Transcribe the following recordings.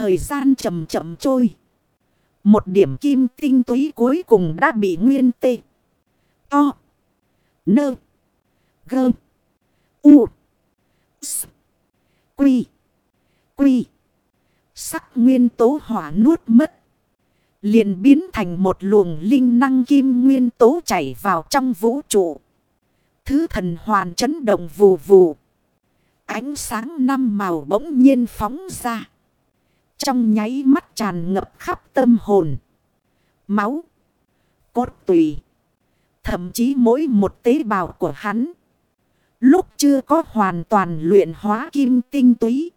Thời gian chậm chậm trôi. Một điểm kim tinh túy cuối cùng đã bị nguyên tê. To. Nơ. Gơ. U. S. Quy. Quy. Sắc nguyên tố hỏa nuốt mất. liền biến thành một luồng linh năng kim nguyên tố chảy vào trong vũ trụ. Thứ thần hoàn chấn động vù vù. Ánh sáng năm màu bỗng nhiên phóng ra. Trong nháy mắt tràn ngập khắp tâm hồn. Máu. Cốt tùy. Thậm chí mỗi một tế bào của hắn. Lúc chưa có hoàn toàn luyện hóa kim tinh túy.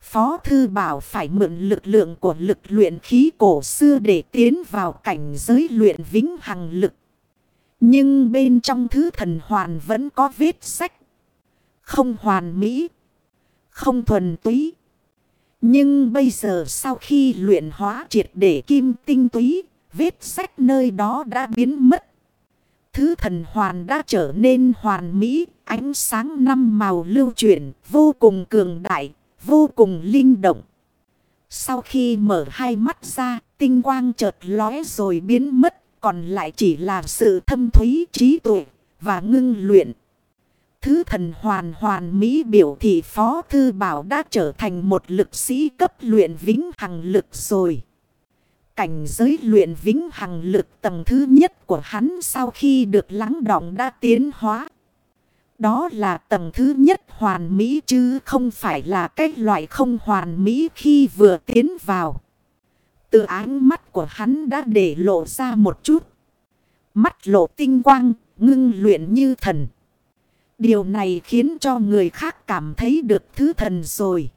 Phó Thư Bảo phải mượn lực lượng của lực luyện khí cổ xưa để tiến vào cảnh giới luyện vĩnh hằng lực. Nhưng bên trong thứ thần hoàn vẫn có vết sách. Không hoàn mỹ. Không thuần túy. Nhưng bây giờ sau khi luyện hóa triệt để kim tinh túy, vết sách nơi đó đã biến mất. Thứ thần hoàn đã trở nên hoàn mỹ, ánh sáng năm màu lưu chuyển, vô cùng cường đại, vô cùng linh động. Sau khi mở hai mắt ra, tinh quang chợt lóe rồi biến mất, còn lại chỉ là sự thâm thúy trí tuệ và ngưng luyện. Thứ thần hoàn hoàn mỹ biểu thị Phó Thư Bảo đã trở thành một lực sĩ cấp luyện vĩnh hằng lực rồi. Cảnh giới luyện vĩnh hằng lực tầng thứ nhất của hắn sau khi được lắng đọng đã tiến hóa. Đó là tầng thứ nhất hoàn mỹ chứ không phải là cái loại không hoàn mỹ khi vừa tiến vào. Từ ánh mắt của hắn đã để lộ ra một chút. Mắt lộ tinh quang, ngưng luyện như thần. Điều này khiến cho người khác cảm thấy được thứ thần rồi.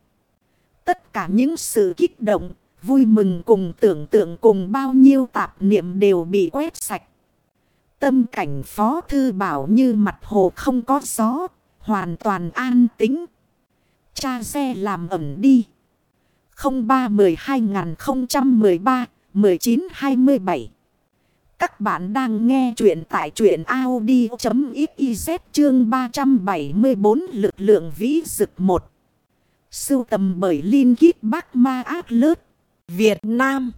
Tất cả những sự kích động, vui mừng cùng tưởng tượng cùng bao nhiêu tạp niệm đều bị quét sạch. Tâm cảnh phó thư bảo như mặt hồ không có gió, hoàn toàn an tĩnh. Cha xe làm ẩm đi. 03-12-013-1927 các bạn đang nghe chuyện tại chuyện Audi.xyz chương 374 lực lượng vĩ dực 1. Sưu tầm bởi Linh Kít Bắc Ma Ác Lớt, Việt Nam.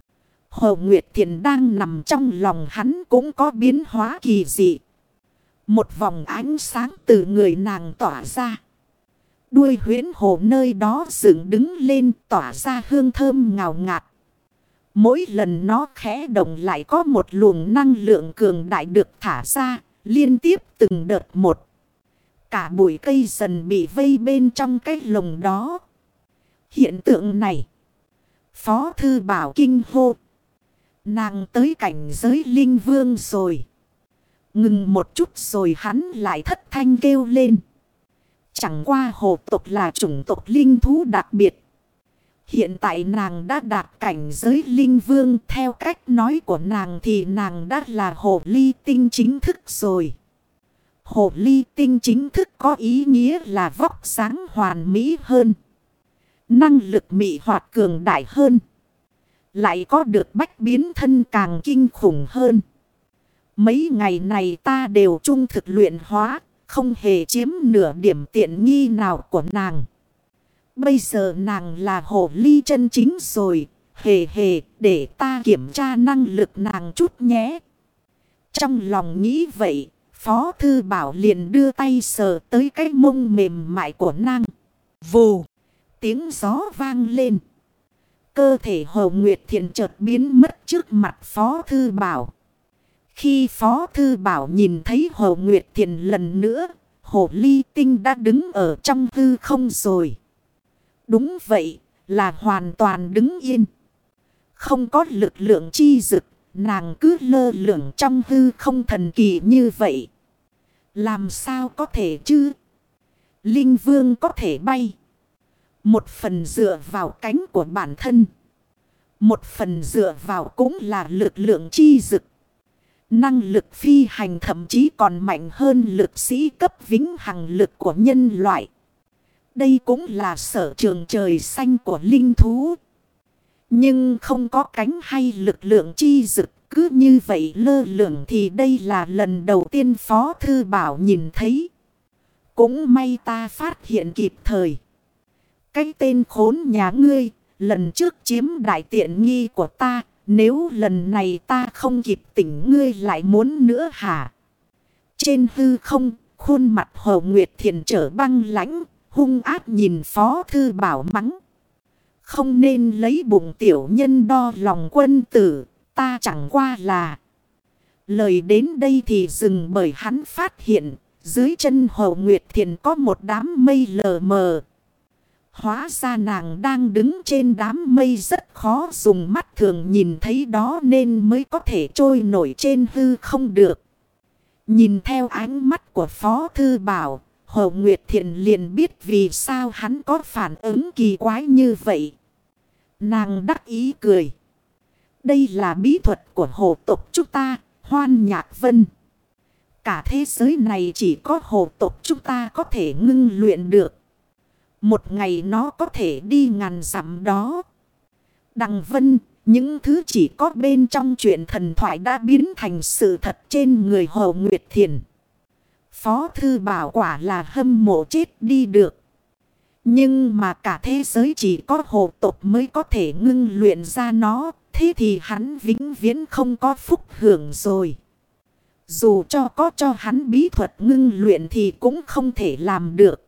Hồ Nguyệt Thiền đang nằm trong lòng hắn cũng có biến hóa kỳ dị. Một vòng ánh sáng từ người nàng tỏa ra. Đuôi huyến hồ nơi đó dựng đứng lên tỏa ra hương thơm ngào ngạt. Mỗi lần nó khẽ động lại có một luồng năng lượng cường đại được thả ra, liên tiếp từng đợt một. Cả bụi cây dần bị vây bên trong cái lồng đó. Hiện tượng này, Phó Thư Bảo Kinh hô. Nàng tới cảnh giới linh vương rồi. Ngừng một chút rồi hắn lại thất thanh kêu lên. Chẳng qua hồ tộc là chủng tộc linh thú đặc biệt. Hiện tại nàng đã đạt cảnh giới linh vương theo cách nói của nàng thì nàng đã là hồ ly tinh chính thức rồi. Hồ ly tinh chính thức có ý nghĩa là vóc sáng hoàn mỹ hơn. Năng lực mị hoạt cường đại hơn. Lại có được bách biến thân càng kinh khủng hơn. Mấy ngày này ta đều trung thực luyện hóa, không hề chiếm nửa điểm tiện nghi nào của nàng. Bây giờ nàng là hồ ly chân chính rồi, hề hề để ta kiểm tra năng lực nàng chút nhé. Trong lòng nghĩ vậy, Phó Thư Bảo liền đưa tay sờ tới cái mông mềm mại của nàng. Vù, tiếng gió vang lên. Cơ thể Hồ Nguyệt Thiện chợt biến mất trước mặt Phó Thư Bảo. Khi Phó Thư Bảo nhìn thấy Hồ Nguyệt Thiện lần nữa, Hồ Ly Tinh đã đứng ở trong hư không rồi. Đúng vậy, là hoàn toàn đứng yên. Không có lực lượng chi dực, nàng cứ lơ lửng trong hư không thần kỳ như vậy. Làm sao có thể chứ? Linh vương có thể bay. Một phần dựa vào cánh của bản thân. Một phần dựa vào cũng là lực lượng chi dực. Năng lực phi hành thậm chí còn mạnh hơn lực sĩ cấp vĩnh hằng lực của nhân loại. Đây cũng là sở trường trời xanh của linh thú. Nhưng không có cánh hay lực lượng chi dực. Cứ như vậy lơ lửng thì đây là lần đầu tiên Phó Thư Bảo nhìn thấy. Cũng may ta phát hiện kịp thời. Cái tên khốn nhà ngươi lần trước chiếm đại tiện nghi của ta, nếu lần này ta không kịp tỉnh ngươi lại muốn nữa hả? Trên hư không, khuôn mặt Hồ Nguyệt Thiền trở băng lãnh, hung ác nhìn Phó Thư Bảo mắng. Không nên lấy bụng tiểu nhân đo lòng quân tử, ta chẳng qua là... Lời đến đây thì dừng bởi hắn phát hiện, dưới chân Hồ Nguyệt Thiền có một đám mây lờ mờ. Hóa ra nàng đang đứng trên đám mây rất khó dùng mắt thường nhìn thấy đó nên mới có thể trôi nổi trên hư không được. Nhìn theo ánh mắt của Phó Thư Bảo, Hồ Nguyệt Thiện liền biết vì sao hắn có phản ứng kỳ quái như vậy. Nàng đắc ý cười. Đây là bí thuật của hồ tộc chúng ta, Hoan Nhạc Vân. Cả thế giới này chỉ có hồ tộc chúng ta có thể ngưng luyện được. Một ngày nó có thể đi ngàn dặm đó. Đằng Vân, những thứ chỉ có bên trong chuyện thần thoại đã biến thành sự thật trên người Hồ Nguyệt Thiền. Phó Thư Bảo quả là hâm mộ chết đi được. Nhưng mà cả thế giới chỉ có hồ tộc mới có thể ngưng luyện ra nó. Thế thì hắn vĩnh viễn không có phúc hưởng rồi. Dù cho có cho hắn bí thuật ngưng luyện thì cũng không thể làm được.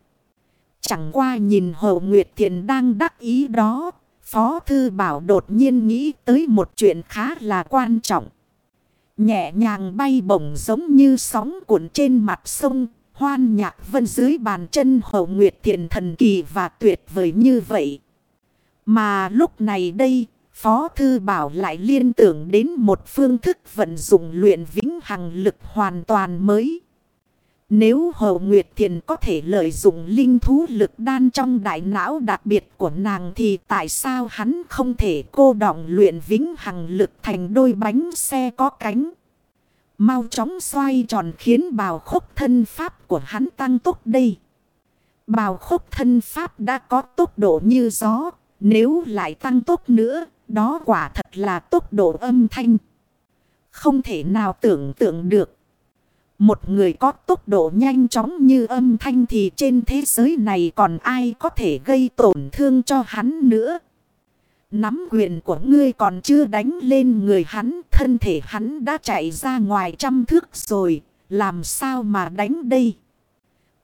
Chẳng qua nhìn Hồ Nguyệt Thiện đang đắc ý đó. Phó Thư Bảo đột nhiên nghĩ tới một chuyện khá là quan trọng. Nhẹ nhàng bay bổng giống như sóng cuộn trên mặt sông. Hoan nhạc vân dưới bàn chân hậu Nguyệt Thiện thần kỳ và tuyệt vời như vậy. Mà lúc này đây, Phó Thư Bảo lại liên tưởng đến một phương thức vận dụng luyện vĩnh hằng lực hoàn toàn mới. Nếu Hồ Nguyệt Thiền có thể lợi dụng linh thú lực đan trong đại não đặc biệt của nàng thì tại sao hắn không thể cô đọng luyện vĩnh hằng lực thành đôi bánh xe có cánh? Mau chóng xoay tròn khiến bào khúc thân pháp của hắn tăng tốc đây. Bào khúc thân pháp đã có tốc độ như gió, nếu lại tăng tốc nữa, đó quả thật là tốc độ âm thanh. Không thể nào tưởng tượng được. Một người có tốc độ nhanh chóng như âm thanh thì trên thế giới này còn ai có thể gây tổn thương cho hắn nữa. Nắm quyền của ngươi còn chưa đánh lên người hắn, thân thể hắn đã chạy ra ngoài trăm thước rồi, làm sao mà đánh đây?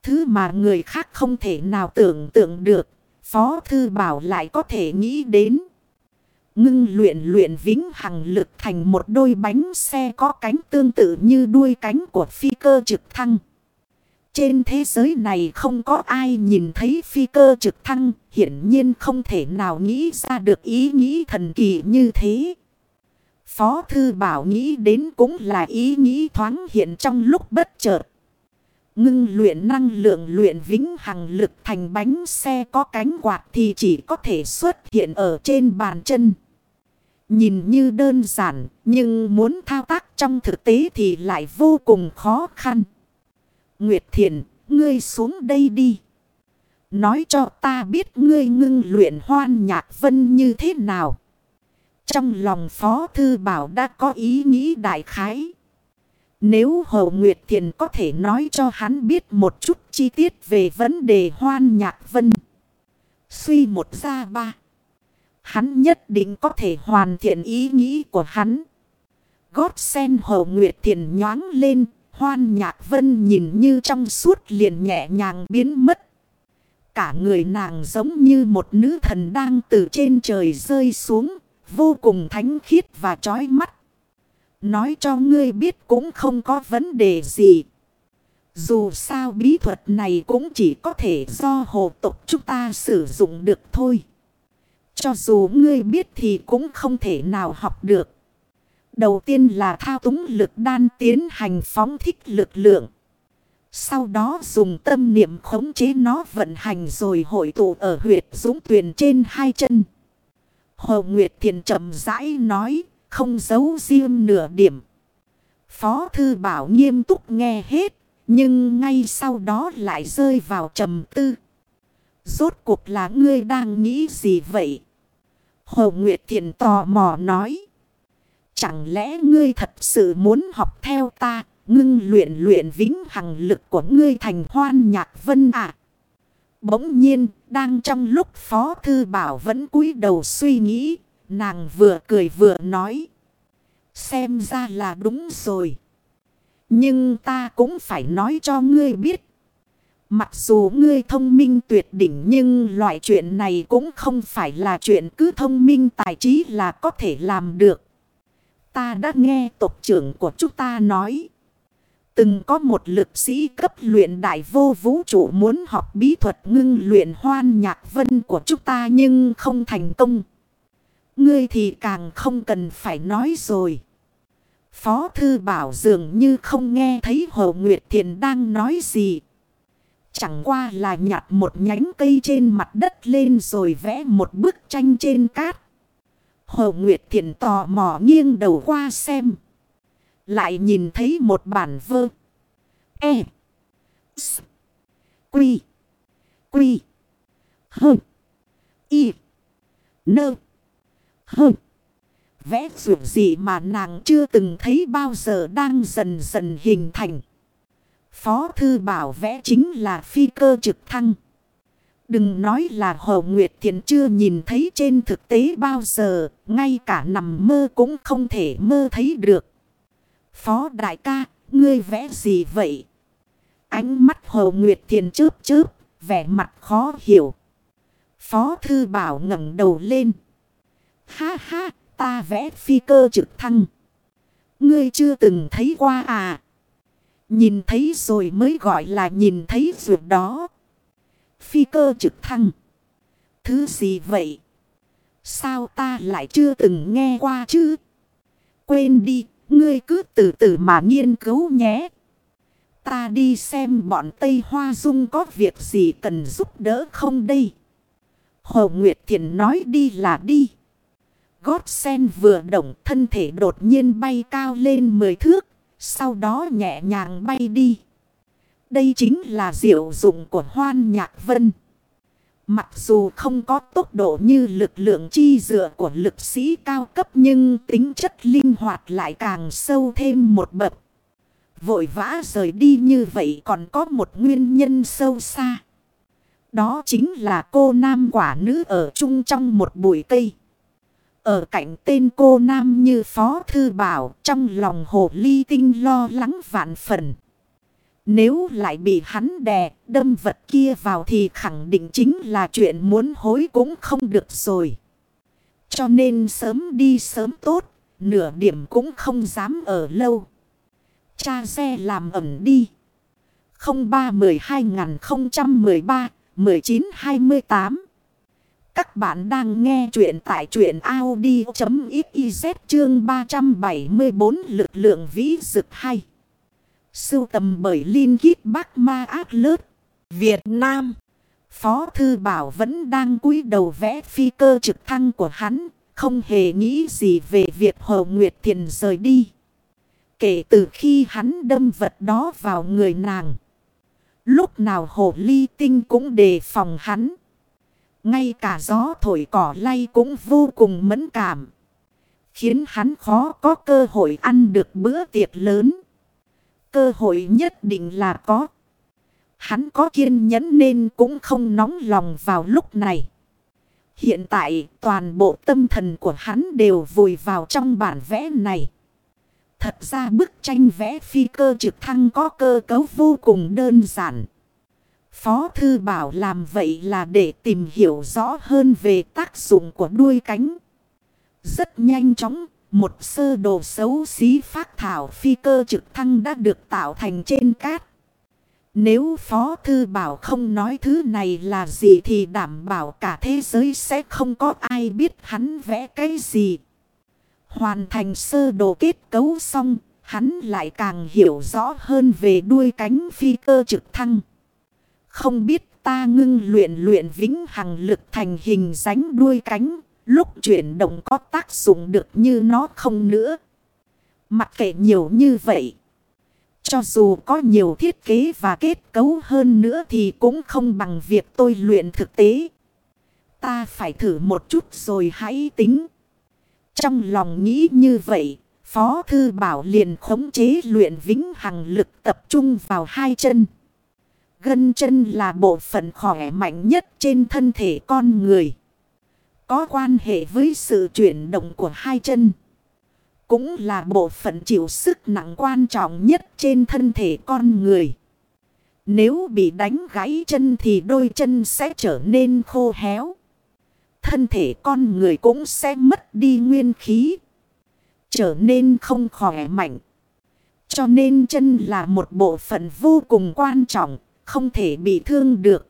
Thứ mà người khác không thể nào tưởng tượng được, Phó Thư Bảo lại có thể nghĩ đến. Ngưng luyện luyện vĩnh hằng lực thành một đôi bánh xe có cánh tương tự như đuôi cánh của phi cơ trực thăng. Trên thế giới này không có ai nhìn thấy phi cơ trực thăng, hiển nhiên không thể nào nghĩ ra được ý nghĩ thần kỳ như thế. Phó Thư Bảo nghĩ đến cũng là ý nghĩ thoáng hiện trong lúc bất chợt. Ngưng luyện năng lượng luyện vĩnh hằng lực thành bánh xe có cánh quạt thì chỉ có thể xuất hiện ở trên bàn chân. Nhìn như đơn giản nhưng muốn thao tác trong thực tế thì lại vô cùng khó khăn. Nguyệt Thiền, ngươi xuống đây đi. Nói cho ta biết ngươi ngưng luyện hoan nhạc vân như thế nào. Trong lòng Phó Thư Bảo đã có ý nghĩ đại khái. Nếu Hậu Nguyệt Thiền có thể nói cho hắn biết một chút chi tiết về vấn đề hoan nhạc vân. Suy một ra ba. Hắn nhất định có thể hoàn thiện ý nghĩ của hắn. Gót sen Hồ Nguyệt Thiền nhoáng lên. Hoan nhạc vân nhìn như trong suốt liền nhẹ nhàng biến mất. Cả người nàng giống như một nữ thần đang từ trên trời rơi xuống. Vô cùng thánh khiết và trói mắt. Nói cho ngươi biết cũng không có vấn đề gì. Dù sao bí thuật này cũng chỉ có thể do hồ tộc chúng ta sử dụng được thôi. Cho dù ngươi biết thì cũng không thể nào học được. Đầu tiên là thao túng lực đan tiến hành phóng thích lực lượng. Sau đó dùng tâm niệm khống chế nó vận hành rồi hội tụ ở huyệt dũng tuyền trên hai chân. Hồ Nguyệt Thiền chậm rãi nói, không giấu riêng nửa điểm. Phó Thư Bảo nghiêm túc nghe hết, nhưng ngay sau đó lại rơi vào trầm tư. Rốt cuộc là ngươi đang nghĩ gì vậy? Hồ Nguyệt Thiện tò mò nói. Chẳng lẽ ngươi thật sự muốn học theo ta, ngưng luyện luyện vĩnh hằng lực của ngươi thành hoan nhạc vân à? Bỗng nhiên, Đang trong lúc Phó Thư Bảo vẫn cúi đầu suy nghĩ, nàng vừa cười vừa nói. Xem ra là đúng rồi. Nhưng ta cũng phải nói cho ngươi biết. Mặc dù ngươi thông minh tuyệt đỉnh nhưng loại chuyện này cũng không phải là chuyện cứ thông minh tài trí là có thể làm được. Ta đã nghe tộc trưởng của chúng ta nói. Từng có một lực sĩ cấp luyện đại vô vũ trụ muốn học bí thuật ngưng luyện hoan nhạc vân của chúng ta nhưng không thành công. Ngươi thì càng không cần phải nói rồi. Phó thư bảo dường như không nghe thấy Hồ Nguyệt Thiền đang nói gì. Chẳng qua là nhặt một nhánh cây trên mặt đất lên rồi vẽ một bức tranh trên cát. Hồ Nguyệt Thiện tò mò nghiêng đầu qua xem. Lại nhìn thấy một bản vơ. E. S. Quy. Quy. Hơ. Y. Nơ. Hơ. Vẽ dù gì mà nàng chưa từng thấy bao giờ đang dần dần hình thành. Phó thư bảo vẽ chính là phi cơ trực thăng. Đừng nói là Hồ Nguyệt Thiện chưa nhìn thấy trên thực tế bao giờ, ngay cả nằm mơ cũng không thể mơ thấy được. Phó đại ca, ngươi vẽ gì vậy? Ánh mắt Hồ Nguyệt Thiện chớp chớp, vẻ mặt khó hiểu. Phó thư bảo ngẩng đầu lên. Ha ha, ta vẽ phi cơ trực thăng. Ngươi chưa từng thấy qua à? Nhìn thấy rồi mới gọi là nhìn thấy ruột đó. Phi cơ trực thăng. Thứ gì vậy? Sao ta lại chưa từng nghe qua chứ? Quên đi, ngươi cứ từ từ mà nghiên cứu nhé. Ta đi xem bọn Tây Hoa Dung có việc gì cần giúp đỡ không đây? Hồ Nguyệt Thiện nói đi là đi. Gót sen vừa động thân thể đột nhiên bay cao lên 10 thước. Sau đó nhẹ nhàng bay đi. Đây chính là diệu dụng của hoan nhạc vân. Mặc dù không có tốc độ như lực lượng chi dựa của lực sĩ cao cấp nhưng tính chất linh hoạt lại càng sâu thêm một bậc. Vội vã rời đi như vậy còn có một nguyên nhân sâu xa. Đó chính là cô nam quả nữ ở chung trong một bụi cây. Ở cạnh tên cô nam như Phó Thư Bảo trong lòng hồ ly tinh lo lắng vạn phần. Nếu lại bị hắn đè đâm vật kia vào thì khẳng định chính là chuyện muốn hối cũng không được rồi. Cho nên sớm đi sớm tốt, nửa điểm cũng không dám ở lâu. Cha xe làm ẩm đi. 03 12 013 19 28 các bạn đang nghe chuyện tại chuyện Audi.xyz chương 374 lực lượng vĩ dực hay. Sưu tầm bởi Linh Kít Bắc Ma ác Lớt, Việt Nam. Phó Thư Bảo vẫn đang cúi đầu vẽ phi cơ trực thăng của hắn, không hề nghĩ gì về việc Hồ Nguyệt Thiền rời đi. Kể từ khi hắn đâm vật đó vào người nàng. Lúc nào Hồ Ly Tinh cũng đề phòng hắn. Ngay cả gió thổi cỏ lay cũng vô cùng mẫn cảm. Khiến hắn khó có cơ hội ăn được bữa tiệc lớn. Cơ hội nhất định là có. Hắn có kiên nhẫn nên cũng không nóng lòng vào lúc này. Hiện tại, toàn bộ tâm thần của hắn đều vùi vào trong bản vẽ này. Thật ra bức tranh vẽ phi cơ trực thăng có cơ cấu vô cùng đơn giản. Phó Thư Bảo làm vậy là để tìm hiểu rõ hơn về tác dụng của đuôi cánh. Rất nhanh chóng, một sơ đồ xấu xí phát thảo phi cơ trực thăng đã được tạo thành trên cát. Nếu Phó Thư Bảo không nói thứ này là gì thì đảm bảo cả thế giới sẽ không có ai biết hắn vẽ cái gì. Hoàn thành sơ đồ kết cấu xong, hắn lại càng hiểu rõ hơn về đuôi cánh phi cơ trực thăng. Không biết ta ngưng luyện luyện vĩnh hằng lực thành hình ránh đuôi cánh. Lúc chuyển động có tác dụng được như nó không nữa. Mặc kệ nhiều như vậy. Cho dù có nhiều thiết kế và kết cấu hơn nữa thì cũng không bằng việc tôi luyện thực tế. Ta phải thử một chút rồi hãy tính. Trong lòng nghĩ như vậy, Phó Thư Bảo liền khống chế luyện vĩnh hằng lực tập trung vào hai chân. Gân chân là bộ phận khỏe mạnh nhất trên thân thể con người. Có quan hệ với sự chuyển động của hai chân. Cũng là bộ phận chịu sức nặng quan trọng nhất trên thân thể con người. Nếu bị đánh gãy chân thì đôi chân sẽ trở nên khô héo. Thân thể con người cũng sẽ mất đi nguyên khí. Trở nên không khỏe mạnh. Cho nên chân là một bộ phận vô cùng quan trọng, không thể bị thương được.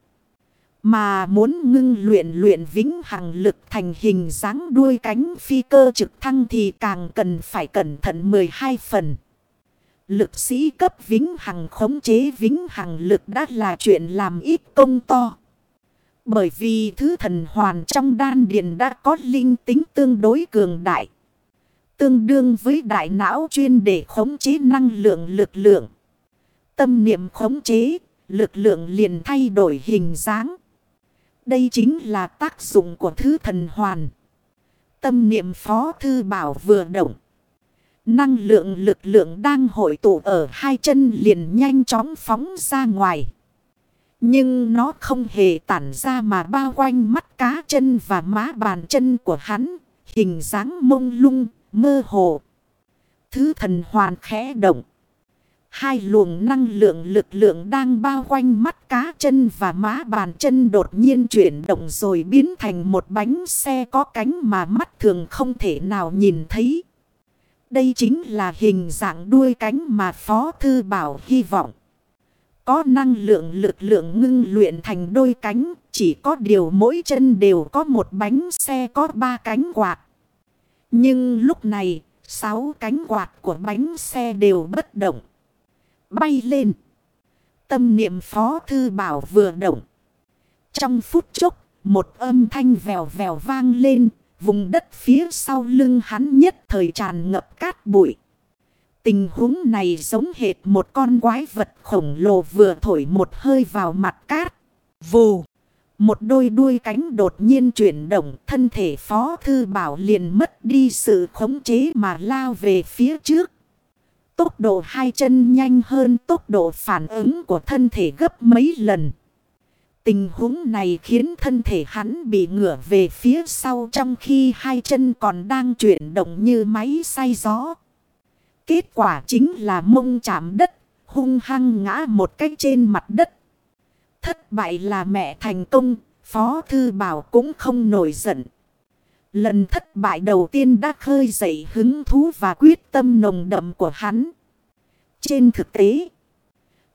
Mà muốn ngưng luyện luyện vĩnh hằng lực thành hình dáng đuôi cánh phi cơ trực thăng thì càng cần phải cẩn thận 12 phần. Lực sĩ cấp vĩnh hằng khống chế vĩnh hằng lực đã là chuyện làm ít công to. Bởi vì thứ thần hoàn trong đan điền đã có linh tính tương đối cường đại. Tương đương với đại não chuyên để khống chế năng lượng lực lượng. Tâm niệm khống chế, lực lượng liền thay đổi hình dáng. Đây chính là tác dụng của thứ thần hoàn. Tâm niệm phó thư bảo vừa động. Năng lượng lực lượng đang hội tụ ở hai chân liền nhanh chóng phóng ra ngoài. Nhưng nó không hề tản ra mà bao quanh mắt cá chân và má bàn chân của hắn. Hình dáng mông lung, mơ hồ. Thứ thần hoàn khẽ động. Hai luồng năng lượng lực lượng đang bao quanh mắt cá chân và má bàn chân đột nhiên chuyển động rồi biến thành một bánh xe có cánh mà mắt thường không thể nào nhìn thấy. Đây chính là hình dạng đuôi cánh mà Phó Thư Bảo hy vọng. Có năng lượng lực lượng ngưng luyện thành đôi cánh, chỉ có điều mỗi chân đều có một bánh xe có ba cánh quạt. Nhưng lúc này, sáu cánh quạt của bánh xe đều bất động bay lên. Tâm niệm phó thư bảo vừa động. Trong phút chốc, một âm thanh vèo vèo vang lên, vùng đất phía sau lưng hắn nhất thời tràn ngập cát bụi. Tình huống này giống hệt một con quái vật khổng lồ vừa thổi một hơi vào mặt cát. Vù! Một đôi đuôi cánh đột nhiên chuyển động, thân thể phó thư bảo liền mất đi sự khống chế mà lao về phía trước. Tốc độ hai chân nhanh hơn tốc độ phản ứng của thân thể gấp mấy lần. Tình huống này khiến thân thể hắn bị ngửa về phía sau trong khi hai chân còn đang chuyển động như máy xay gió. Kết quả chính là mông chạm đất, hung hăng ngã một cách trên mặt đất. Thất bại là mẹ thành công, Phó Thư Bảo cũng không nổi giận. Lần thất bại đầu tiên đã khơi dậy hứng thú và quyết tâm nồng đậm của hắn. Trên thực tế,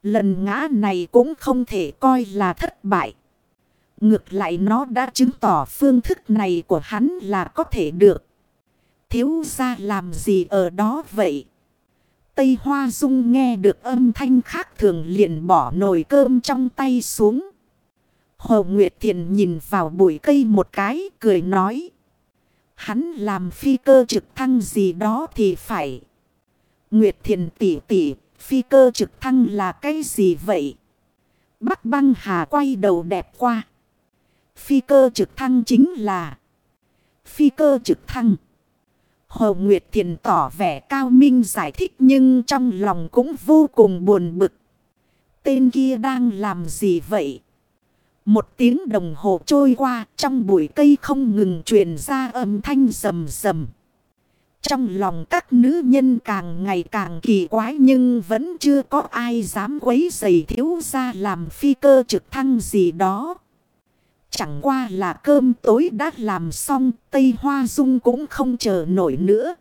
lần ngã này cũng không thể coi là thất bại. Ngược lại nó đã chứng tỏ phương thức này của hắn là có thể được. Thiếu ra làm gì ở đó vậy? Tây Hoa Dung nghe được âm thanh khác thường liền bỏ nồi cơm trong tay xuống. Hồ Nguyệt Thiền nhìn vào bụi cây một cái cười nói. Hắn làm phi cơ trực thăng gì đó thì phải. Nguyệt Thiền tỷ tỷ phi cơ trực thăng là cái gì vậy? Bắc băng hà quay đầu đẹp qua. Phi cơ trực thăng chính là phi cơ trực thăng. Hồ Nguyệt Thiền tỏ vẻ cao minh giải thích nhưng trong lòng cũng vô cùng buồn bực. Tên kia đang làm gì vậy? Một tiếng đồng hồ trôi qua trong bụi cây không ngừng truyền ra âm thanh rầm rầm. Trong lòng các nữ nhân càng ngày càng kỳ quái nhưng vẫn chưa có ai dám quấy giày thiếu ra làm phi cơ trực thăng gì đó. Chẳng qua là cơm tối đã làm xong, Tây Hoa Dung cũng không chờ nổi nữa.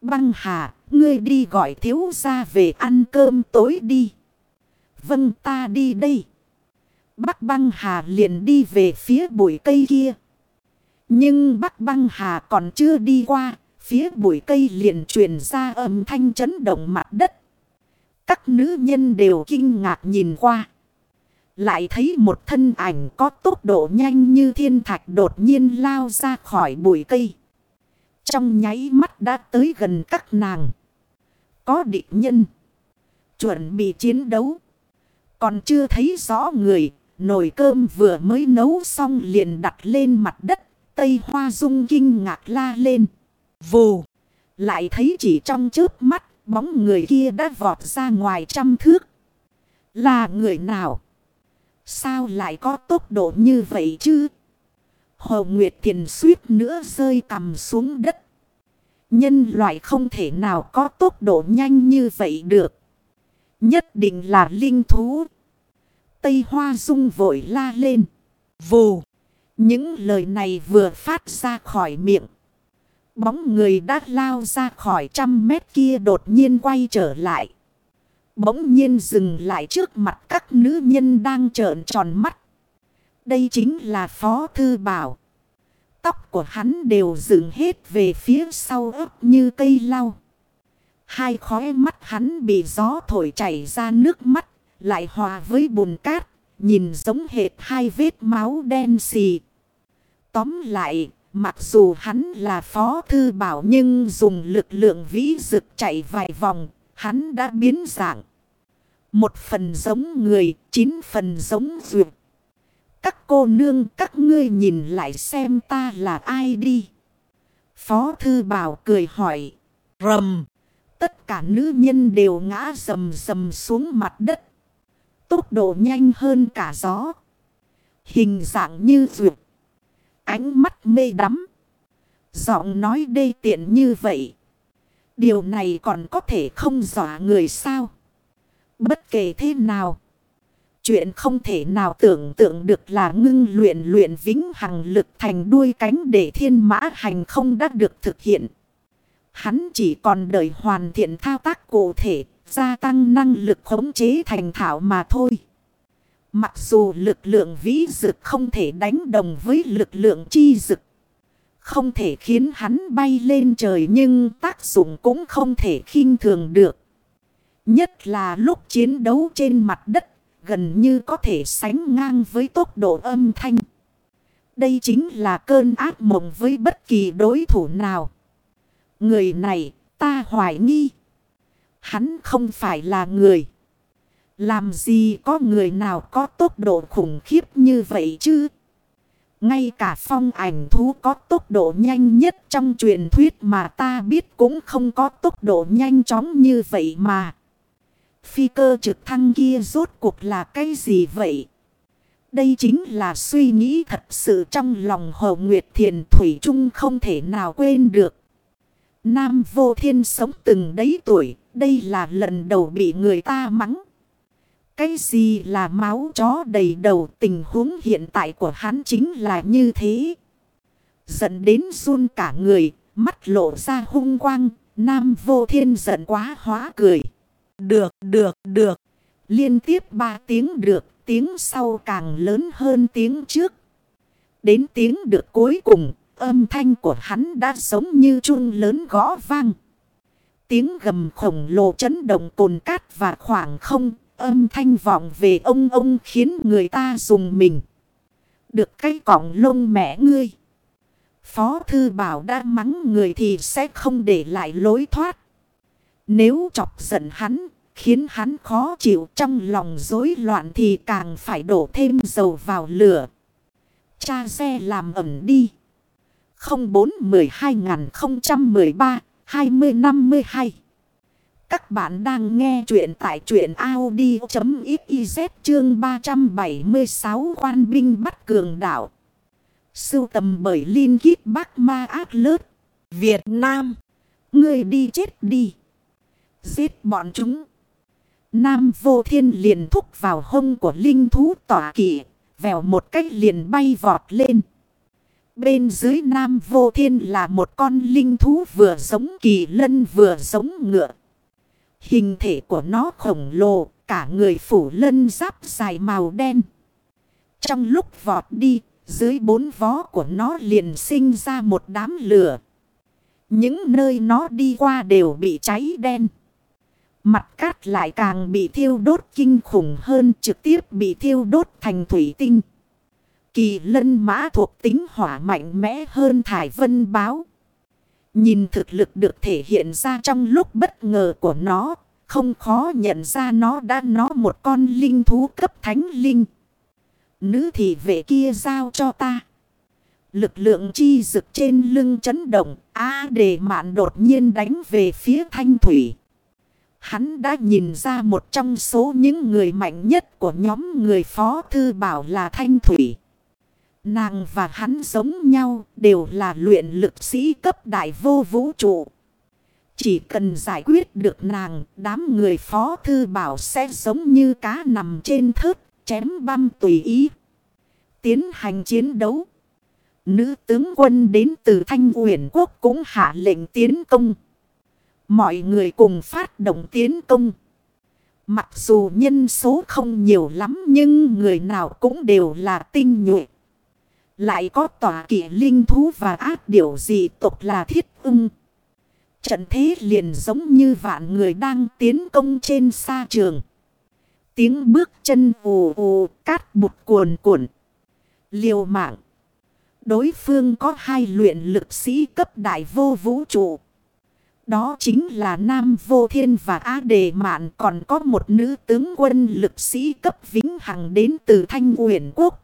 Băng hà, ngươi đi gọi thiếu ra về ăn cơm tối đi. Vâng ta đi đây. Bắc băng hà liền đi về phía bụi cây kia. Nhưng Bắc băng hà còn chưa đi qua, phía bụi cây liền truyền ra âm thanh chấn động mặt đất. Các nữ nhân đều kinh ngạc nhìn qua. Lại thấy một thân ảnh có tốc độ nhanh như thiên thạch đột nhiên lao ra khỏi bụi cây. Trong nháy mắt đã tới gần các nàng. Có địch nhân. Chuẩn bị chiến đấu. Còn chưa thấy rõ người. Nồi cơm vừa mới nấu xong liền đặt lên mặt đất. Tây Hoa Dung kinh ngạc la lên. Vù. Lại thấy chỉ trong chớp mắt. Bóng người kia đã vọt ra ngoài trăm thước. Là người nào? Sao lại có tốc độ như vậy chứ? Hồ Nguyệt Thiền suýt nữa rơi tầm xuống đất. Nhân loại không thể nào có tốc độ nhanh như vậy được. Nhất định là linh thú. Tây Hoa Dung vội la lên. Vù. Những lời này vừa phát ra khỏi miệng. Bóng người đã lao ra khỏi trăm mét kia đột nhiên quay trở lại. Bỗng nhiên dừng lại trước mặt các nữ nhân đang trợn tròn mắt. Đây chính là Phó Thư Bảo. Tóc của hắn đều dựng hết về phía sau ấp như cây lau. Hai khóe mắt hắn bị gió thổi chảy ra nước mắt, lại hòa với bùn cát, nhìn giống hệt hai vết máu đen xì. Tóm lại, mặc dù hắn là phó thư bảo nhưng dùng lực lượng vĩ dực chạy vài vòng, hắn đã biến dạng. Một phần giống người, chín phần giống dược. Các cô nương các ngươi nhìn lại xem ta là ai đi. Phó thư bảo cười hỏi. Rầm. Tất cả nữ nhân đều ngã rầm rầm xuống mặt đất. Tốc độ nhanh hơn cả gió. Hình dạng như ruột, Ánh mắt mê đắm. Giọng nói đê tiện như vậy. Điều này còn có thể không dọa người sao? Bất kể thế nào. Chuyện không thể nào tưởng tượng được là ngưng luyện luyện vĩnh hằng lực thành đuôi cánh để thiên mã hành không đã được thực hiện. Hắn chỉ còn đợi hoàn thiện thao tác cụ thể, gia tăng năng lực khống chế thành thảo mà thôi. Mặc dù lực lượng vĩ dực không thể đánh đồng với lực lượng chi dực. Không thể khiến hắn bay lên trời nhưng tác dụng cũng không thể khinh thường được. Nhất là lúc chiến đấu trên mặt đất, gần như có thể sánh ngang với tốc độ âm thanh. Đây chính là cơn ác mộng với bất kỳ đối thủ nào. Người này, ta hoài nghi. Hắn không phải là người. Làm gì có người nào có tốc độ khủng khiếp như vậy chứ? Ngay cả phong ảnh thú có tốc độ nhanh nhất trong truyền thuyết mà ta biết cũng không có tốc độ nhanh chóng như vậy mà. Phi cơ trực thăng kia rốt cuộc là cái gì vậy? Đây chính là suy nghĩ thật sự trong lòng Hồ Nguyệt Thiền Thủy Trung không thể nào quên được. Nam vô thiên sống từng đấy tuổi, đây là lần đầu bị người ta mắng. Cái gì là máu chó đầy đầu tình huống hiện tại của hắn chính là như thế. giận đến run cả người, mắt lộ ra hung quang, nam vô thiên giận quá hóa cười. Được, được, được. Liên tiếp ba tiếng được, tiếng sau càng lớn hơn tiếng trước. Đến tiếng được cuối cùng, âm thanh của hắn đã giống như chuông lớn gõ vang. Tiếng gầm khổng lồ chấn động cồn cát và khoảng không, âm thanh vọng về ông ông khiến người ta dùng mình. Được cái cọng lông mẹ ngươi. Phó thư bảo đã mắng người thì sẽ không để lại lối thoát. Nếu chọc giận hắn, khiến hắn khó chịu trong lòng rối loạn thì càng phải đổ thêm dầu vào lửa. Cha xe làm ẩm đi. 04 12 013 2052 Các bạn đang nghe chuyện tại chuyện Audi.xyz chương 376 quan binh bắt cường đảo. Sưu tầm bởi Linh Kít Bắc Ma Ác Lớt. Việt Nam. Người đi chết đi. Giết bọn chúng. Nam vô thiên liền thúc vào hông của linh thú tỏa kỵ. Vèo một cách liền bay vọt lên. Bên dưới Nam vô thiên là một con linh thú vừa giống kỳ lân vừa giống ngựa. Hình thể của nó khổng lồ, cả người phủ lân giáp dài màu đen. Trong lúc vọt đi, dưới bốn vó của nó liền sinh ra một đám lửa. Những nơi nó đi qua đều bị cháy đen. Mặt cát lại càng bị thiêu đốt kinh khủng hơn trực tiếp bị thiêu đốt thành thủy tinh. Kỳ lân mã thuộc tính hỏa mạnh mẽ hơn thải vân báo. Nhìn thực lực được thể hiện ra trong lúc bất ngờ của nó. Không khó nhận ra nó đã nó một con linh thú cấp thánh linh. Nữ thị vệ kia giao cho ta. Lực lượng chi rực trên lưng chấn động. A đề mạn đột nhiên đánh về phía thanh thủy. hắn đã nhìn ra một trong số những người mạnh nhất của nhóm người phó thư bảo là Thanh Thủy. Nàng và hắn giống nhau đều là luyện lực sĩ cấp đại vô vũ trụ. Chỉ cần giải quyết được nàng, đám người phó thư bảo sẽ giống như cá nằm trên thớt, chém băm tùy ý. Tiến hành chiến đấu. Nữ tướng quân đến từ Thanh Uyển Quốc cũng hạ lệnh tiến công. Mọi người cùng phát động tiến công. Mặc dù nhân số không nhiều lắm nhưng người nào cũng đều là tinh nhuệ. Lại có tòa kỷ linh thú và ác điểu dị tục là thiết ưng. Trận thế liền giống như vạn người đang tiến công trên sa trường. Tiếng bước chân ồ ồ cát bụt cuồn cuộn. Liều mạng. Đối phương có hai luyện lực sĩ cấp đại vô vũ trụ. Đó chính là Nam Vô Thiên và Á Đề Mạn còn có một nữ tướng quân lực sĩ cấp vĩnh hằng đến từ Thanh Uyển Quốc.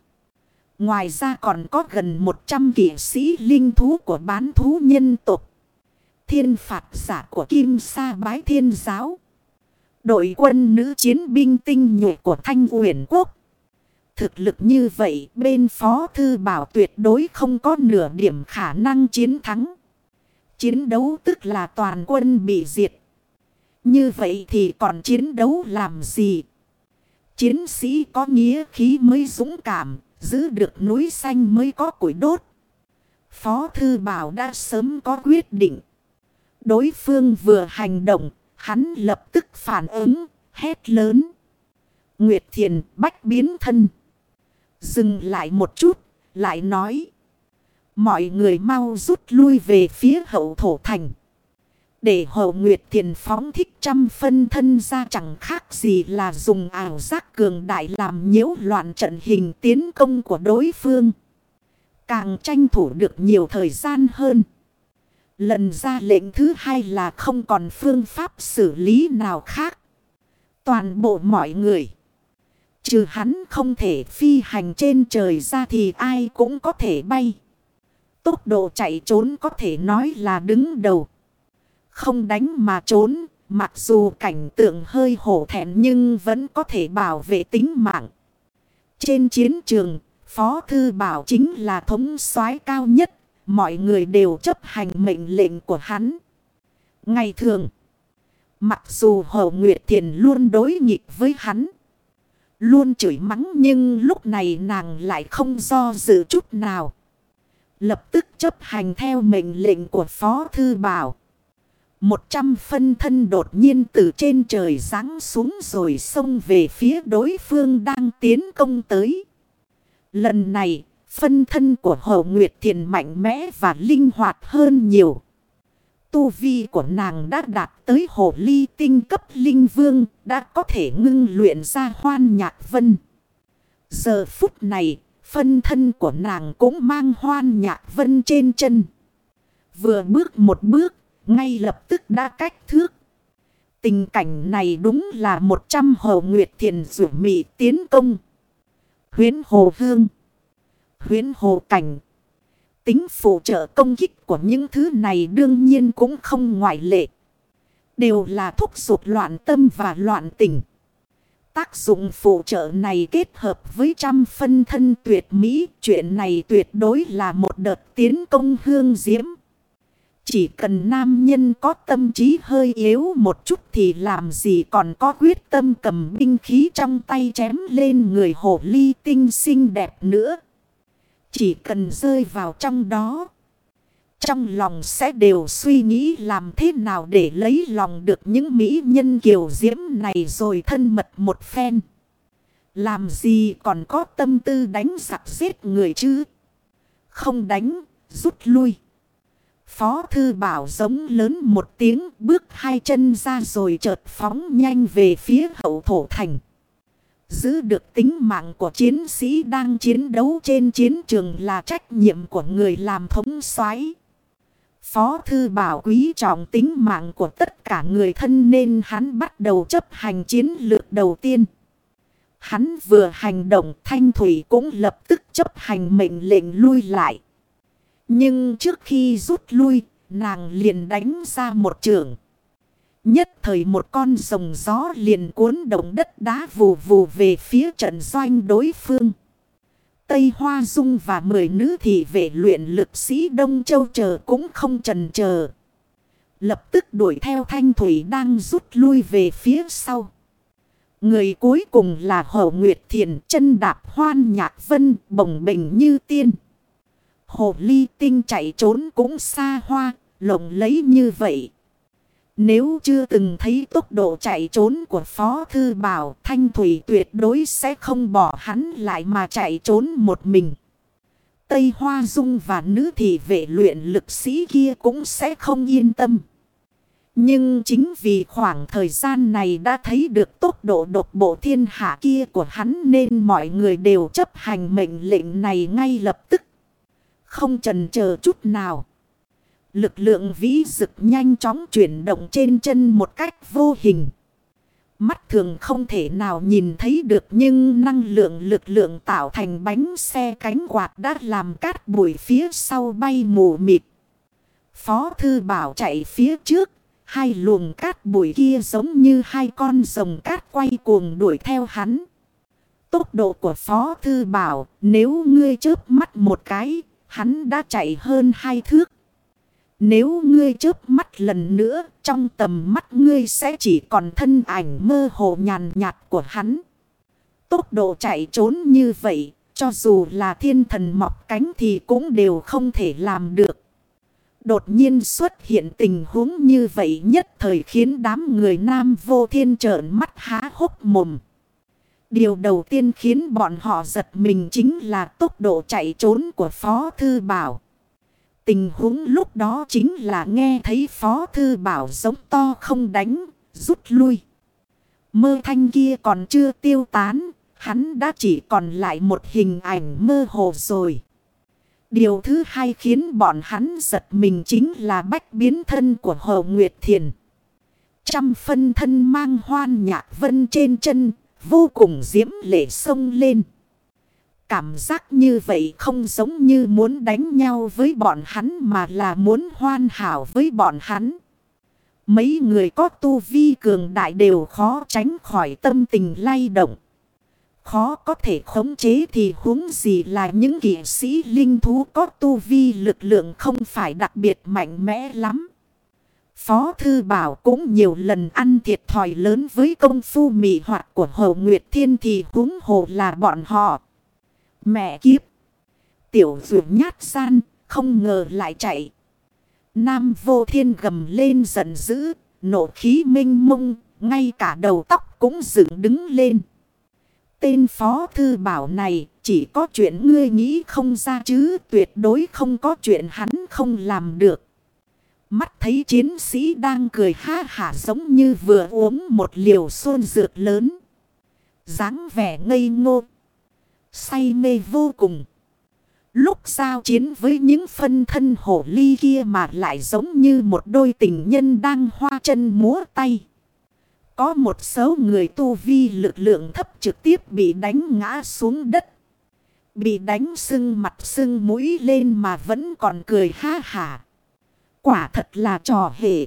Ngoài ra còn có gần 100 kỷ sĩ linh thú của bán thú nhân tộc. Thiên phạt giả của Kim Sa Bái Thiên Giáo. Đội quân nữ chiến binh tinh nhuệ của Thanh Uyển Quốc. Thực lực như vậy bên Phó Thư Bảo tuyệt đối không có nửa điểm khả năng chiến thắng. Chiến đấu tức là toàn quân bị diệt. Như vậy thì còn chiến đấu làm gì? Chiến sĩ có nghĩa khí mới dũng cảm, giữ được núi xanh mới có củi đốt. Phó Thư Bảo đã sớm có quyết định. Đối phương vừa hành động, hắn lập tức phản ứng, hét lớn. Nguyệt Thiền bách biến thân. Dừng lại một chút, lại nói. Mọi người mau rút lui về phía hậu thổ thành. Để hậu nguyệt thiền phóng thích trăm phân thân ra chẳng khác gì là dùng ảo giác cường đại làm nhiễu loạn trận hình tiến công của đối phương. Càng tranh thủ được nhiều thời gian hơn. Lần ra lệnh thứ hai là không còn phương pháp xử lý nào khác. Toàn bộ mọi người. Trừ hắn không thể phi hành trên trời ra thì ai cũng có thể bay. Tốc độ chạy trốn có thể nói là đứng đầu. Không đánh mà trốn, mặc dù cảnh tượng hơi hổ thẹn nhưng vẫn có thể bảo vệ tính mạng. Trên chiến trường, Phó Thư Bảo chính là thống soái cao nhất, mọi người đều chấp hành mệnh lệnh của hắn. Ngày thường, mặc dù Hồ Nguyệt Thiền luôn đối nghịch với hắn, luôn chửi mắng nhưng lúc này nàng lại không do dự chút nào. Lập tức chấp hành theo mệnh lệnh của Phó Thư Bảo. Một trăm phân thân đột nhiên từ trên trời giáng xuống rồi xông về phía đối phương đang tiến công tới. Lần này, phân thân của Hồ Nguyệt Thiền mạnh mẽ và linh hoạt hơn nhiều. Tu vi của nàng đã đạt tới hồ ly tinh cấp linh vương, đã có thể ngưng luyện ra hoan nhạc vân. Giờ phút này, phân thân của nàng cũng mang hoan nhạc vân trên chân. Vừa bước một bước, ngay lập tức đã cách thước. Tình cảnh này đúng là một trăm hồ nguyệt thiền rủ mị tiến công. Huyến hồ hương. Huyến hồ cảnh. Tính phụ trợ công kích của những thứ này đương nhiên cũng không ngoại lệ. Đều là thúc giục loạn tâm và loạn tình. Tác dụng phụ trợ này kết hợp với trăm phân thân tuyệt mỹ. Chuyện này tuyệt đối là một đợt tiến công hương diễm. Chỉ cần nam nhân có tâm trí hơi yếu một chút thì làm gì còn có quyết tâm cầm binh khí trong tay chém lên người hồ ly tinh xinh đẹp nữa. Chỉ cần rơi vào trong đó. Trong lòng sẽ đều suy nghĩ làm thế nào để lấy lòng được những mỹ nhân kiều diễm này rồi thân mật một phen. Làm gì còn có tâm tư đánh giặc giết người chứ? Không đánh, rút lui. Phó thư bảo giống lớn một tiếng bước hai chân ra rồi chợt phóng nhanh về phía hậu thổ thành. Giữ được tính mạng của chiến sĩ đang chiến đấu trên chiến trường là trách nhiệm của người làm thống soái. Phó thư bảo quý trọng tính mạng của tất cả người thân nên hắn bắt đầu chấp hành chiến lược đầu tiên. Hắn vừa hành động thanh thủy cũng lập tức chấp hành mệnh lệnh lui lại. Nhưng trước khi rút lui, nàng liền đánh ra một trường. Nhất thời một con rồng gió liền cuốn động đất đá vù vù về phía trận doanh đối phương. Tây Hoa Dung và mười nữ thị vệ luyện lực sĩ Đông Châu chờ cũng không trần chờ Lập tức đuổi theo thanh thủy đang rút lui về phía sau. Người cuối cùng là Hồ Nguyệt Thiền chân đạp hoan nhạc vân bồng bình như tiên. Hồ ly tinh chạy trốn cũng xa hoa, lộng lấy như vậy. Nếu chưa từng thấy tốc độ chạy trốn của Phó Thư Bảo, Thanh Thủy tuyệt đối sẽ không bỏ hắn lại mà chạy trốn một mình. Tây Hoa Dung và nữ thị vệ luyện lực sĩ kia cũng sẽ không yên tâm. Nhưng chính vì khoảng thời gian này đã thấy được tốc độ đột bộ thiên hạ kia của hắn nên mọi người đều chấp hành mệnh lệnh này ngay lập tức. Không trần chờ chút nào. Lực lượng vĩ dực nhanh chóng chuyển động trên chân một cách vô hình. Mắt thường không thể nào nhìn thấy được nhưng năng lượng lực lượng tạo thành bánh xe cánh quạt đã làm cát bụi phía sau bay mù mịt. Phó thư bảo chạy phía trước Hai luồng cát bụi kia giống như hai con rồng cát quay cuồng đuổi theo hắn. Tốc độ của Phó Thư Bảo nếu ngươi chớp mắt một cái, hắn đã chạy hơn hai thước. Nếu ngươi chớp mắt lần nữa, trong tầm mắt ngươi sẽ chỉ còn thân ảnh mơ hồ nhàn nhạt của hắn. Tốc độ chạy trốn như vậy, cho dù là thiên thần mọc cánh thì cũng đều không thể làm được. Đột nhiên xuất hiện tình huống như vậy nhất thời khiến đám người nam vô thiên trợn mắt há hốc mồm. Điều đầu tiên khiến bọn họ giật mình chính là tốc độ chạy trốn của Phó Thư Bảo. Tình huống lúc đó chính là nghe thấy Phó Thư Bảo giống to không đánh, rút lui. Mơ thanh kia còn chưa tiêu tán, hắn đã chỉ còn lại một hình ảnh mơ hồ rồi. Điều thứ hai khiến bọn hắn giật mình chính là bách biến thân của Hồ Nguyệt Thiền. Trăm phân thân mang hoan nhạc vân trên chân, vô cùng diễm lệ sông lên. Cảm giác như vậy không giống như muốn đánh nhau với bọn hắn mà là muốn hoan hảo với bọn hắn. Mấy người có tu vi cường đại đều khó tránh khỏi tâm tình lay động khó có thể khống chế thì huống gì là những kỵ sĩ linh thú có tu vi lực lượng không phải đặc biệt mạnh mẽ lắm. Phó Thư Bảo cũng nhiều lần ăn thiệt thòi lớn với công phu mị hoạt của Hồ Nguyệt Thiên thì húng hồ là bọn họ. Mẹ kiếp! Tiểu dụ nhát san, không ngờ lại chạy. Nam vô thiên gầm lên giận dữ, nổ khí minh mông, ngay cả đầu tóc cũng dựng đứng lên. Tên phó thư bảo này chỉ có chuyện ngươi nghĩ không ra chứ tuyệt đối không có chuyện hắn không làm được. Mắt thấy chiến sĩ đang cười ha hả giống như vừa uống một liều xôn dược lớn. dáng vẻ ngây ngô. Say mê vô cùng. Lúc giao chiến với những phân thân hổ ly kia mà lại giống như một đôi tình nhân đang hoa chân múa tay. Có một số người tu vi lực lượng thấp trực tiếp bị đánh ngã xuống đất. Bị đánh sưng mặt sưng mũi lên mà vẫn còn cười ha hả. Quả thật là trò hề.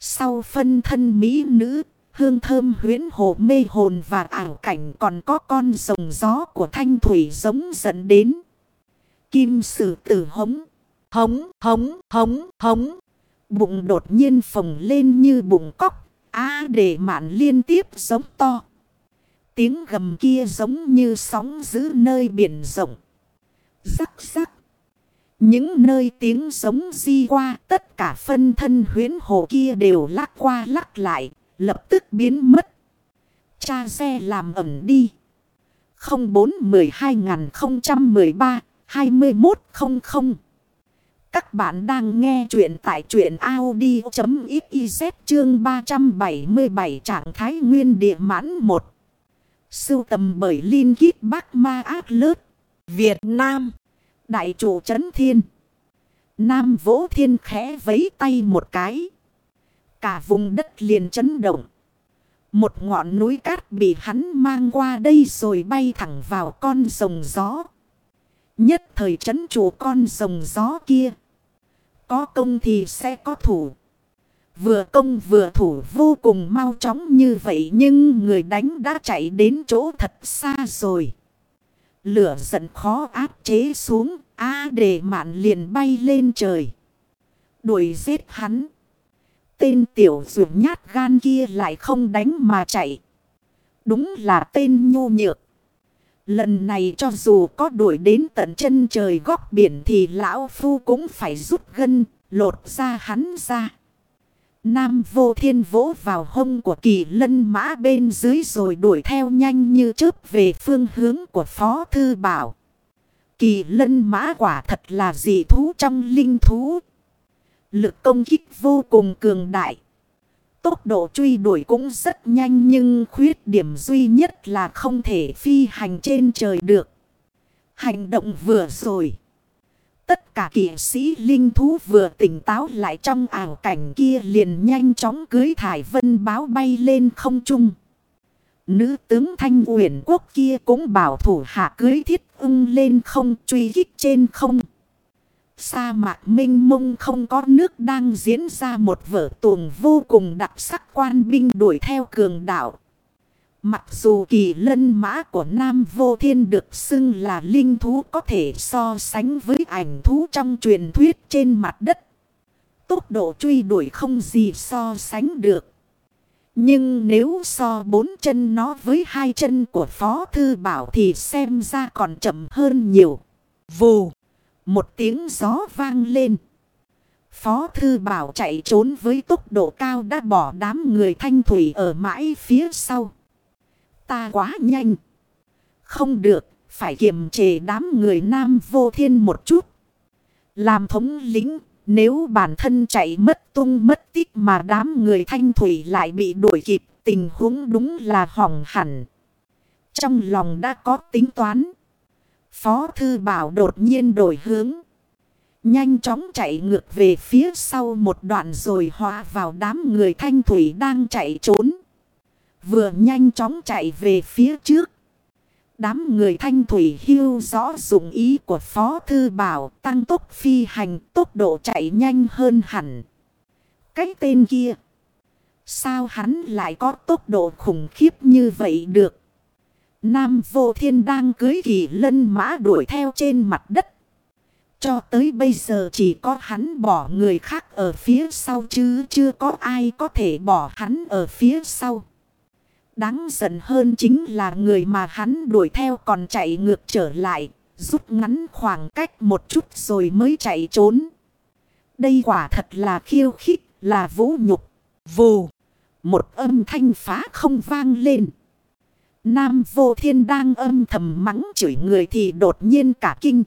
Sau phân thân mỹ nữ, hương thơm huyến hồ mê hồn và ảo cảnh còn có con rồng gió của thanh thủy giống dẫn đến. Kim sử tử hống, hống, hống, hống, hống. Bụng đột nhiên phồng lên như bụng cóc Á để mạn liên tiếp giống to. Tiếng gầm kia giống như sóng giữ nơi biển rộng. Rắc rắc. Những nơi tiếng sống di qua tất cả phân thân huyến hồ kia đều lắc qua lắc lại, lập tức biến mất. Cha xe làm ẩm đi. 04 12 2013 2100 các bạn đang nghe chuyện tại chuyện Audi.xyz chương 377 trạng thái nguyên địa mãn 1. Sưu tầm bởi Linh Kít Bắc Ma Ác Lớt, Việt Nam, Đại chủ Trấn Thiên. Nam Vỗ Thiên khẽ vấy tay một cái. Cả vùng đất liền chấn động. Một ngọn núi cát bị hắn mang qua đây rồi bay thẳng vào con rồng gió. Nhất thời chấn chủ con rồng gió kia. Có công thì sẽ có thủ. Vừa công vừa thủ vô cùng mau chóng như vậy nhưng người đánh đã chạy đến chỗ thật xa rồi. Lửa giận khó áp chế xuống, A đề mạn liền bay lên trời. Đuổi giết hắn. Tên tiểu dụ nhát gan kia lại không đánh mà chạy. Đúng là tên nhu nhược. Lần này cho dù có đuổi đến tận chân trời góc biển thì lão phu cũng phải rút gân, lột ra hắn ra. Nam vô thiên vỗ vào hông của kỳ lân mã bên dưới rồi đuổi theo nhanh như chớp về phương hướng của Phó Thư Bảo. Kỳ lân mã quả thật là dị thú trong linh thú. Lực công kích vô cùng cường đại. Tốc độ truy đuổi cũng rất nhanh nhưng khuyết điểm duy nhất là không thể phi hành trên trời được. Hành động vừa rồi. Tất cả kỵ sĩ linh thú vừa tỉnh táo lại trong ảo cảnh kia liền nhanh chóng cưới thải vân báo bay lên không trung. Nữ tướng Thanh Uyển Quốc kia cũng bảo thủ hạ cưới thiết ưng lên không, truy kích trên không. Sa mạc minh mông không có nước đang diễn ra một vở tuồng vô cùng đặc sắc quan binh đuổi theo cường đạo. Mặc dù kỳ lân mã của Nam Vô Thiên được xưng là linh thú có thể so sánh với ảnh thú trong truyền thuyết trên mặt đất. Tốc độ truy đuổi không gì so sánh được. Nhưng nếu so bốn chân nó với hai chân của Phó Thư Bảo thì xem ra còn chậm hơn nhiều. Vù! Một tiếng gió vang lên. Phó Thư Bảo chạy trốn với tốc độ cao đã bỏ đám người thanh thủy ở mãi phía sau. Ta quá nhanh. Không được, phải kiềm chế đám người nam vô thiên một chút. Làm thống lính, nếu bản thân chạy mất tung mất tích mà đám người thanh thủy lại bị đuổi kịp, tình huống đúng là hỏng hẳn. Trong lòng đã có tính toán. Phó Thư Bảo đột nhiên đổi hướng. Nhanh chóng chạy ngược về phía sau một đoạn rồi hóa vào đám người thanh thủy đang chạy trốn. Vừa nhanh chóng chạy về phía trước. Đám người thanh thủy hưu rõ dụng ý của Phó Thư Bảo, tăng tốc phi hành, tốc độ chạy nhanh hơn hẳn. Cái tên kia. Sao hắn lại có tốc độ khủng khiếp như vậy được? Nam vô thiên đang cưới kỳ lân mã đuổi theo trên mặt đất. Cho tới bây giờ chỉ có hắn bỏ người khác ở phía sau chứ chưa có ai có thể bỏ hắn ở phía sau. Đáng giận hơn chính là người mà hắn đuổi theo còn chạy ngược trở lại, rút ngắn khoảng cách một chút rồi mới chạy trốn. Đây quả thật là khiêu khích, là vũ nhục. Vù, một âm thanh phá không vang lên. Nam vô thiên đang âm thầm mắng chửi người thì đột nhiên cả kinh.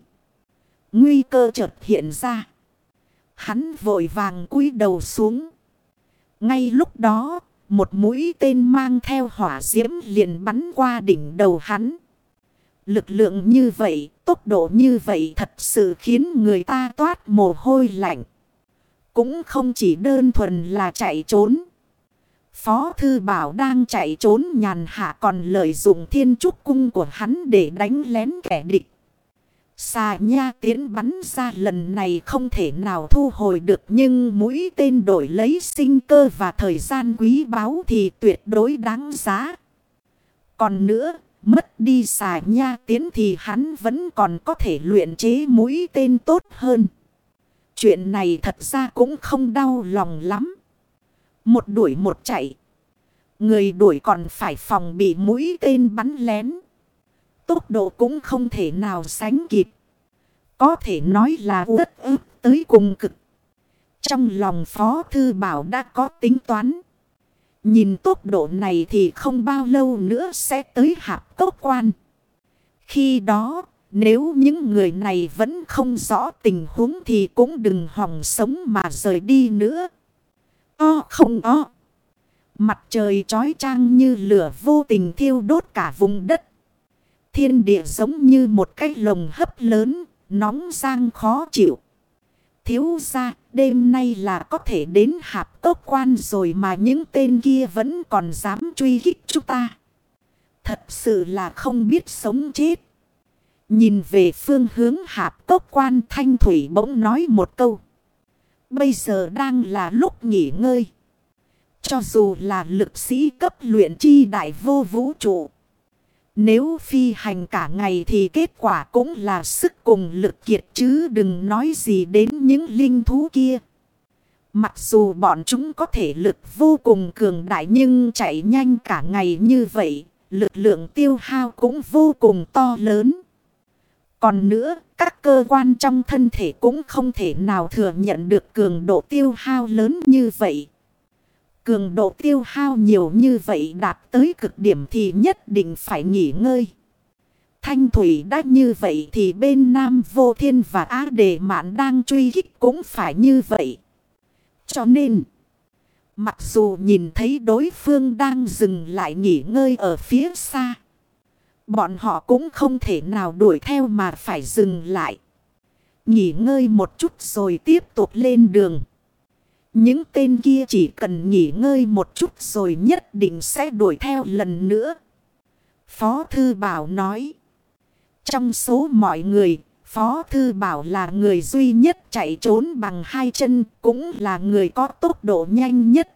Nguy cơ chợt hiện ra. Hắn vội vàng cúi đầu xuống. Ngay lúc đó, một mũi tên mang theo hỏa diễm liền bắn qua đỉnh đầu hắn. Lực lượng như vậy, tốc độ như vậy thật sự khiến người ta toát mồ hôi lạnh. Cũng không chỉ đơn thuần là chạy trốn. Phó Thư Bảo đang chạy trốn nhàn hạ còn lợi dụng thiên trúc cung của hắn để đánh lén kẻ địch. Xà nha tiến bắn ra lần này không thể nào thu hồi được nhưng mũi tên đổi lấy sinh cơ và thời gian quý báu thì tuyệt đối đáng giá. Còn nữa, mất đi xà nha tiến thì hắn vẫn còn có thể luyện chế mũi tên tốt hơn. Chuyện này thật ra cũng không đau lòng lắm. Một đuổi một chạy. Người đuổi còn phải phòng bị mũi tên bắn lén. Tốc độ cũng không thể nào sánh kịp. Có thể nói là rất ức tới cùng cực. Trong lòng Phó Thư Bảo đã có tính toán. Nhìn tốc độ này thì không bao lâu nữa sẽ tới hạp cốc quan. Khi đó, nếu những người này vẫn không rõ tình huống thì cũng đừng hòng sống mà rời đi nữa. O không o. Mặt trời trói trang như lửa vô tình thiêu đốt cả vùng đất. Thiên địa giống như một cái lồng hấp lớn, nóng sang khó chịu. Thiếu ra, đêm nay là có thể đến hạp tốc quan rồi mà những tên kia vẫn còn dám truy kích chúng ta. Thật sự là không biết sống chết. Nhìn về phương hướng hạp tốc quan thanh thủy bỗng nói một câu. Bây giờ đang là lúc nghỉ ngơi. Cho dù là lực sĩ cấp luyện chi đại vô vũ trụ. Nếu phi hành cả ngày thì kết quả cũng là sức cùng lực kiệt chứ đừng nói gì đến những linh thú kia. Mặc dù bọn chúng có thể lực vô cùng cường đại nhưng chạy nhanh cả ngày như vậy, lực lượng tiêu hao cũng vô cùng to lớn. Còn nữa, các cơ quan trong thân thể cũng không thể nào thừa nhận được cường độ tiêu hao lớn như vậy. Cường độ tiêu hao nhiều như vậy đạt tới cực điểm thì nhất định phải nghỉ ngơi. Thanh thủy đã như vậy thì bên Nam Vô Thiên và Á Đề Mạn đang truy kích cũng phải như vậy. Cho nên, mặc dù nhìn thấy đối phương đang dừng lại nghỉ ngơi ở phía xa. Bọn họ cũng không thể nào đuổi theo mà phải dừng lại. Nghỉ ngơi một chút rồi tiếp tục lên đường. Những tên kia chỉ cần nghỉ ngơi một chút rồi nhất định sẽ đuổi theo lần nữa. Phó Thư Bảo nói. Trong số mọi người, Phó Thư Bảo là người duy nhất chạy trốn bằng hai chân, cũng là người có tốc độ nhanh nhất.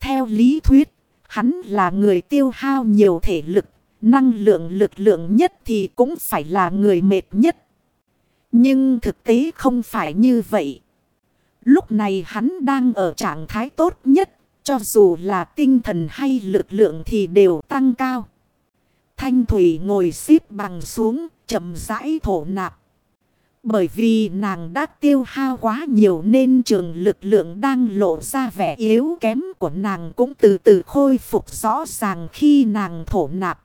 Theo lý thuyết, hắn là người tiêu hao nhiều thể lực, năng lượng lực lượng nhất thì cũng phải là người mệt nhất. Nhưng thực tế không phải như vậy. Lúc này hắn đang ở trạng thái tốt nhất, cho dù là tinh thần hay lực lượng thì đều tăng cao. Thanh Thủy ngồi xếp bằng xuống, chậm rãi thổ nạp. Bởi vì nàng đã tiêu hao quá nhiều nên trường lực lượng đang lộ ra vẻ yếu kém của nàng cũng từ từ khôi phục rõ ràng khi nàng thổ nạp.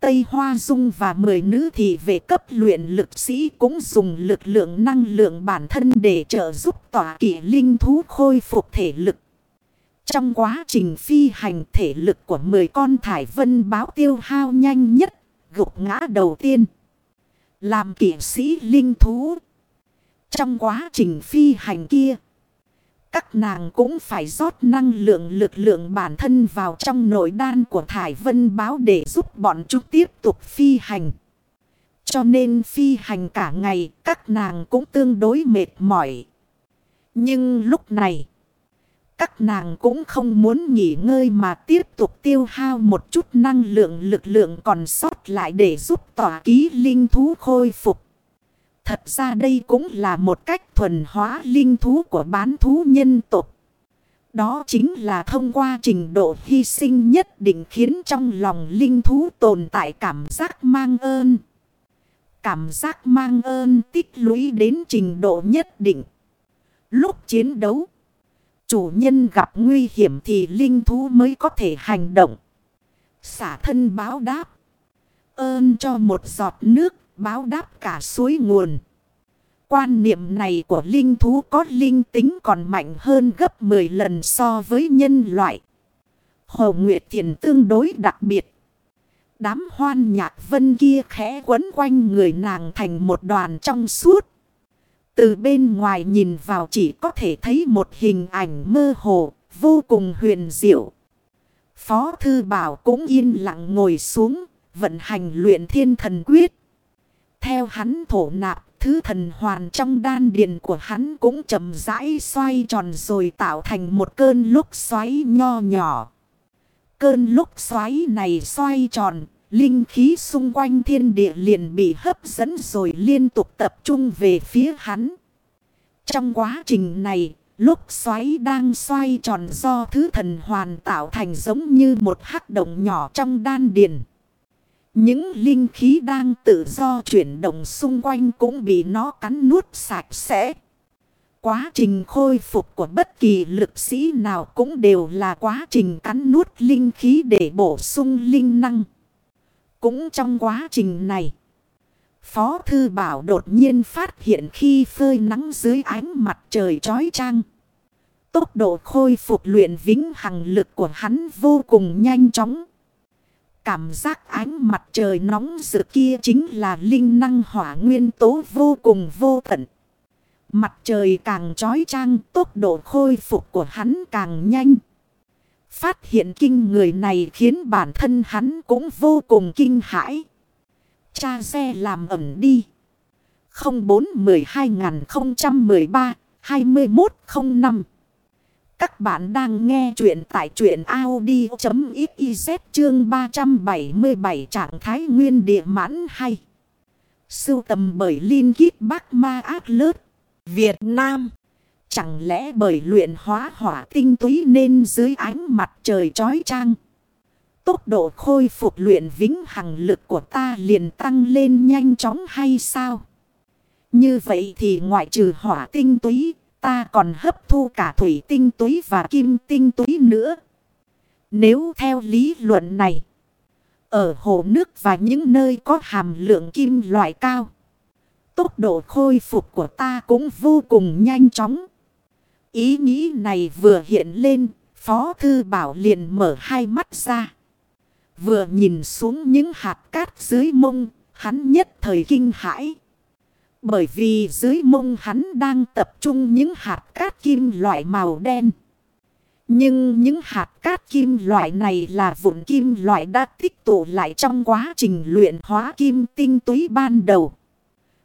Tây Hoa Dung và 10 nữ thị về cấp luyện lực sĩ cũng dùng lực lượng năng lượng bản thân để trợ giúp tỏa kỷ linh thú khôi phục thể lực. Trong quá trình phi hành thể lực của 10 con thải vân báo tiêu hao nhanh nhất, gục ngã đầu tiên. Làm kỷ sĩ linh thú. Trong quá trình phi hành kia. Các nàng cũng phải rót năng lượng lực lượng bản thân vào trong nội đan của Thải Vân Báo để giúp bọn chúng tiếp tục phi hành. Cho nên phi hành cả ngày các nàng cũng tương đối mệt mỏi. Nhưng lúc này, các nàng cũng không muốn nghỉ ngơi mà tiếp tục tiêu hao một chút năng lượng lực lượng còn sót lại để giúp tỏa ký linh thú khôi phục. Thật ra đây cũng là một cách thuần hóa linh thú của bán thú nhân tộc. Đó chính là thông qua trình độ hy sinh nhất định khiến trong lòng linh thú tồn tại cảm giác mang ơn. Cảm giác mang ơn tích lũy đến trình độ nhất định. Lúc chiến đấu, chủ nhân gặp nguy hiểm thì linh thú mới có thể hành động. Xả thân báo đáp. Ơn cho một giọt nước báo đáp cả suối nguồn. Quan niệm này của linh thú có linh tính còn mạnh hơn gấp 10 lần so với nhân loại. Hồ Nguyệt Thiền tương đối đặc biệt. Đám hoan nhạc vân kia khẽ quấn quanh người nàng thành một đoàn trong suốt. Từ bên ngoài nhìn vào chỉ có thể thấy một hình ảnh mơ hồ, vô cùng huyền diệu. Phó Thư Bảo cũng yên lặng ngồi xuống, vận hành luyện thiên thần quyết. Theo hắn thổ nạp, thứ thần hoàn trong đan điền của hắn cũng chậm rãi xoay tròn rồi tạo thành một cơn lúc xoáy nho nhỏ. Cơn lúc xoáy này xoay tròn, linh khí xung quanh thiên địa liền bị hấp dẫn rồi liên tục tập trung về phía hắn. Trong quá trình này, lúc xoáy đang xoay tròn do thứ thần hoàn tạo thành giống như một hắc động nhỏ trong đan điền. Những linh khí đang tự do chuyển động xung quanh cũng bị nó cắn nuốt sạch sẽ. Quá trình khôi phục của bất kỳ lực sĩ nào cũng đều là quá trình cắn nuốt linh khí để bổ sung linh năng. Cũng trong quá trình này, Phó Thư Bảo đột nhiên phát hiện khi phơi nắng dưới ánh mặt trời trói trang. Tốc độ khôi phục luyện vĩnh hằng lực của hắn vô cùng nhanh chóng. Cảm giác ánh mặt trời nóng rực kia chính là linh năng hỏa nguyên tố vô cùng vô tận. Mặt trời càng trói trang, tốc độ khôi phục của hắn càng nhanh. Phát hiện kinh người này khiến bản thân hắn cũng vô cùng kinh hãi. Cha xe làm ẩm đi. 04 12 2105 các bạn đang nghe chuyện tại chuyện Audi.xyz chương 377 trạng thái nguyên địa mãn hay. Sưu tầm bởi Linh Kít Bắc Ma Ác Lớp, Việt Nam. Chẳng lẽ bởi luyện hóa hỏa tinh túy nên dưới ánh mặt trời trói trang. Tốc độ khôi phục luyện vĩnh hằng lực của ta liền tăng lên nhanh chóng hay sao? Như vậy thì ngoại trừ hỏa tinh túy Ta còn hấp thu cả thủy tinh túy và kim tinh túy nữa. Nếu theo lý luận này. Ở hồ nước và những nơi có hàm lượng kim loại cao. Tốc độ khôi phục của ta cũng vô cùng nhanh chóng. Ý nghĩ này vừa hiện lên. Phó Thư Bảo liền mở hai mắt ra. Vừa nhìn xuống những hạt cát dưới mông. Hắn nhất thời kinh hãi. Bởi vì dưới mông hắn đang tập trung những hạt cát kim loại màu đen. Nhưng những hạt cát kim loại này là vụn kim loại đã tích tụ lại trong quá trình luyện hóa kim tinh túy ban đầu.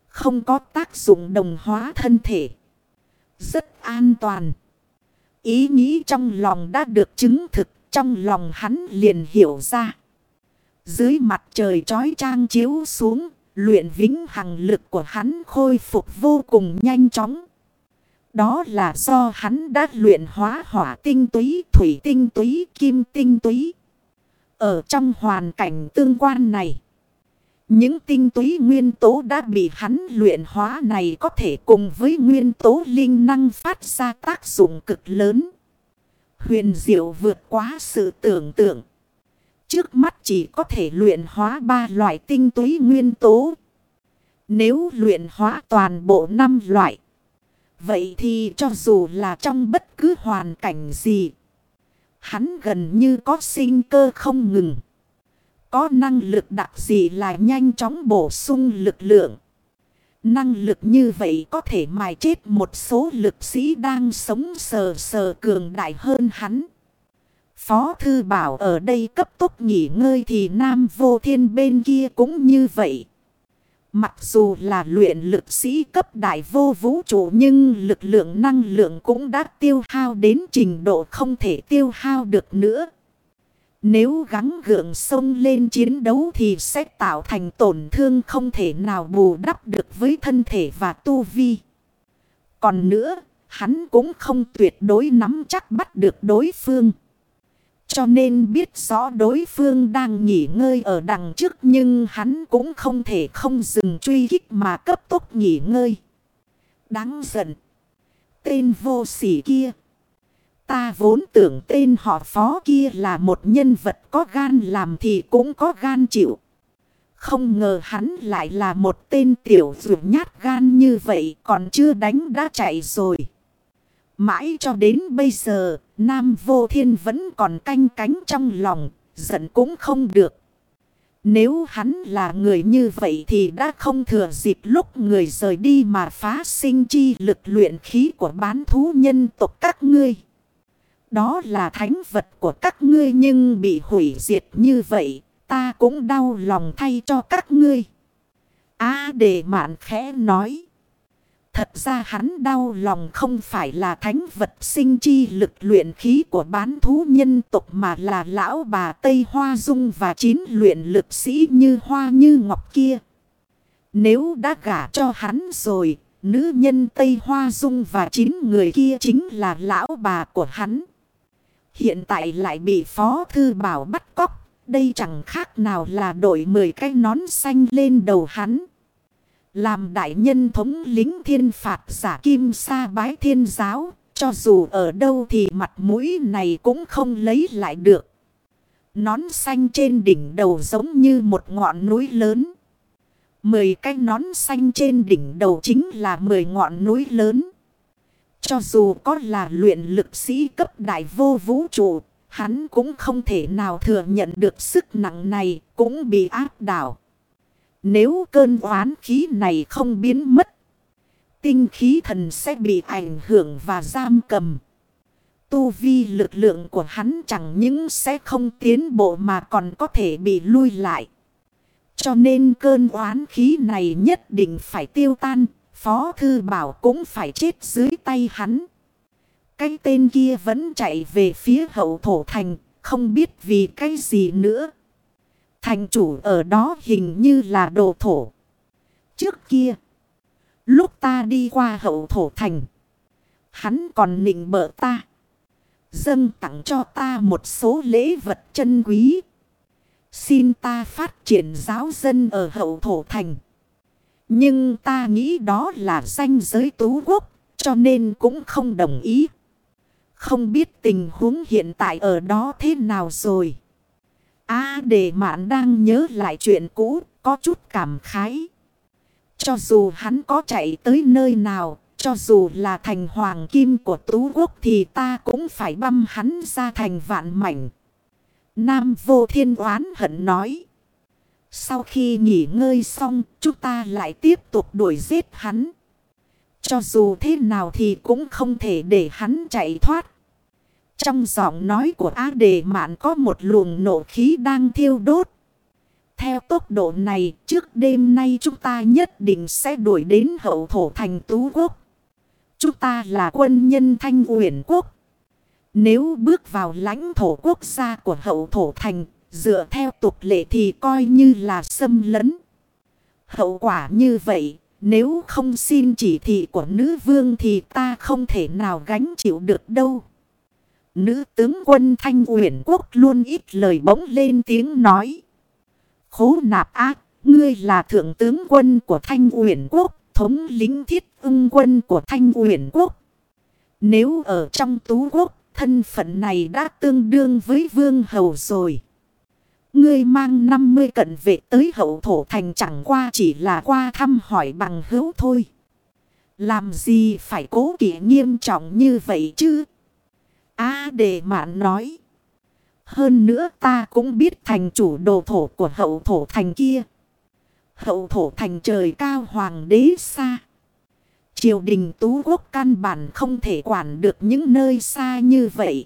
Không có tác dụng đồng hóa thân thể. Rất an toàn. Ý nghĩ trong lòng đã được chứng thực. Trong lòng hắn liền hiểu ra. Dưới mặt trời trói trang chiếu xuống Luyện vĩnh hằng lực của hắn khôi phục vô cùng nhanh chóng. Đó là do hắn đã luyện hóa hỏa tinh túy, thủy tinh túy, kim tinh túy. Ở trong hoàn cảnh tương quan này. Những tinh túy nguyên tố đã bị hắn luyện hóa này có thể cùng với nguyên tố linh năng phát ra tác dụng cực lớn. Huyền diệu vượt quá sự tưởng tượng. Trước mắt chỉ có thể luyện hóa ba loại tinh túy nguyên tố. Nếu luyện hóa toàn bộ năm loại. Vậy thì cho dù là trong bất cứ hoàn cảnh gì. Hắn gần như có sinh cơ không ngừng. Có năng lực đặc gì là nhanh chóng bổ sung lực lượng. Năng lực như vậy có thể mài chết một số lực sĩ đang sống sờ sờ cường đại hơn hắn. Phó Thư Bảo ở đây cấp tốc nghỉ ngơi thì Nam Vô Thiên bên kia cũng như vậy. Mặc dù là luyện lực sĩ cấp đại vô vũ trụ nhưng lực lượng năng lượng cũng đã tiêu hao đến trình độ không thể tiêu hao được nữa. Nếu gắng gượng sông lên chiến đấu thì sẽ tạo thành tổn thương không thể nào bù đắp được với thân thể và tu vi. Còn nữa, hắn cũng không tuyệt đối nắm chắc bắt được đối phương. Cho nên biết rõ đối phương đang nghỉ ngơi ở đằng trước nhưng hắn cũng không thể không dừng truy kích mà cấp tốc nghỉ ngơi. Đáng giận. Tên vô sỉ kia. Ta vốn tưởng tên họ phó kia là một nhân vật có gan làm thì cũng có gan chịu. Không ngờ hắn lại là một tên tiểu dụ nhát gan như vậy còn chưa đánh đã chạy rồi. Mãi cho đến bây giờ, Nam Vô Thiên vẫn còn canh cánh trong lòng, giận cũng không được. Nếu hắn là người như vậy thì đã không thừa dịp lúc người rời đi mà phá sinh chi lực luyện khí của bán thú nhân tộc các ngươi. Đó là thánh vật của các ngươi nhưng bị hủy diệt như vậy, ta cũng đau lòng thay cho các ngươi. A à, đề mạn khẽ nói. Thật ra hắn đau lòng không phải là thánh vật sinh chi lực luyện khí của bán thú nhân tộc mà là lão bà Tây Hoa Dung và chín luyện lực sĩ như Hoa Như Ngọc kia. Nếu đã gả cho hắn rồi, nữ nhân Tây Hoa Dung và chín người kia chính là lão bà của hắn. Hiện tại lại bị Phó Thư Bảo bắt cóc, đây chẳng khác nào là đổi 10 cái nón xanh lên đầu hắn. Làm đại nhân thống lính thiên phạt giả kim sa bái thiên giáo. Cho dù ở đâu thì mặt mũi này cũng không lấy lại được. Nón xanh trên đỉnh đầu giống như một ngọn núi lớn. Mười cái nón xanh trên đỉnh đầu chính là mười ngọn núi lớn. Cho dù có là luyện lực sĩ cấp đại vô vũ trụ, hắn cũng không thể nào thừa nhận được sức nặng này, cũng bị áp đảo. Nếu cơn oán khí này không biến mất. Tinh khí thần sẽ bị ảnh hưởng và giam cầm. Tu vi lực lượng của hắn chẳng những sẽ không tiến bộ mà còn có thể bị lui lại. Cho nên cơn oán khí này nhất định phải tiêu tan. Phó Thư Bảo cũng phải chết dưới tay hắn. Cái tên kia vẫn chạy về phía hậu thổ thành, không biết vì cái gì nữa. Thành chủ ở đó hình như là đồ thổ. Trước kia, lúc ta đi qua hậu thổ thành, hắn còn nịnh bợ ta. Dâng tặng cho ta một số lễ vật chân quý. Xin ta phát triển giáo dân ở hậu thổ thành. Nhưng ta nghĩ đó là danh giới tú quốc, cho nên cũng không đồng ý. Không biết tình huống hiện tại ở đó thế nào rồi. A à, để mạn đang nhớ lại chuyện cũ, có chút cảm khái. Cho dù hắn có chạy tới nơi nào, cho dù là thành hoàng kim của tú quốc thì ta cũng phải băm hắn ra thành vạn mảnh. Nam vô thiên oán hận nói. Sau khi nghỉ ngơi xong, chúng ta lại tiếp tục đuổi giết hắn. Cho dù thế nào thì cũng không thể để hắn chạy thoát. Trong giọng nói của Á Đề Mạn có một luồng nổ khí đang thiêu đốt. Theo tốc độ này, trước đêm nay chúng ta nhất định sẽ đuổi đến hậu thổ thành Tú Quốc. Chúng ta là quân nhân thanh uyển quốc. Nếu bước vào lãnh thổ quốc gia của hậu thổ thành, dựa theo tục lệ thì coi như là xâm lấn. Hậu quả như vậy, nếu không xin chỉ thị của nữ vương thì ta không thể nào gánh chịu được đâu. Nữ tướng quân Thanh Uyển Quốc luôn ít lời bỗng lên tiếng nói. Khố nạp ác, ngươi là thượng tướng quân của Thanh Uyển Quốc, thống lính thiết ưng quân của Thanh Uyển Quốc. Nếu ở trong tú quốc, thân phận này đã tương đương với vương hầu rồi. Ngươi mang 50 cận vệ tới hậu thổ thành chẳng qua chỉ là qua thăm hỏi bằng hữu thôi. Làm gì phải cố kỵ nghiêm trọng như vậy chứ? A à, đề mạn nói. Hơn nữa ta cũng biết thành chủ đồ thổ của hậu thổ thành kia. Hậu thổ thành trời cao hoàng đế xa. Triều đình tú quốc căn bản không thể quản được những nơi xa như vậy.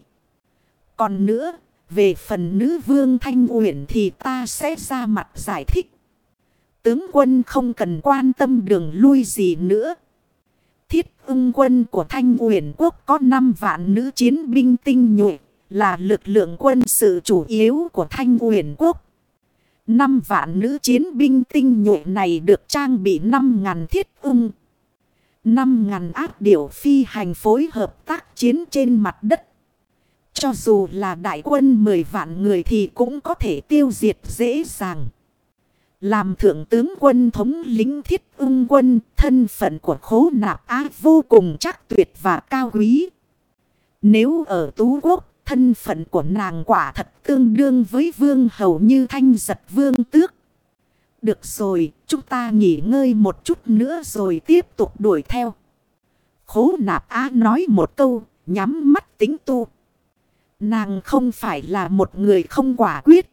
Còn nữa, về phần nữ vương Thanh Uyển thì ta sẽ ra mặt giải thích. Tướng quân không cần quan tâm đường lui gì nữa. Thiết ưng quân của Thanh Uyển Quốc có 5 vạn nữ chiến binh tinh nhuệ, là lực lượng quân sự chủ yếu của Thanh Uyển Quốc. 5 vạn nữ chiến binh tinh nhuệ này được trang bị 5.000 thiết ưng. 5.000 ác điểu phi hành phối hợp tác chiến trên mặt đất. Cho dù là đại quân 10 vạn người thì cũng có thể tiêu diệt dễ dàng. Làm thượng tướng quân thống lính thiết ưng quân, thân phận của khố nạp á vô cùng chắc tuyệt và cao quý. Nếu ở Tú Quốc, thân phận của nàng quả thật tương đương với vương hầu như thanh giật vương tước. Được rồi, chúng ta nghỉ ngơi một chút nữa rồi tiếp tục đuổi theo. Khố nạp á nói một câu, nhắm mắt tính tu. Nàng không phải là một người không quả quyết.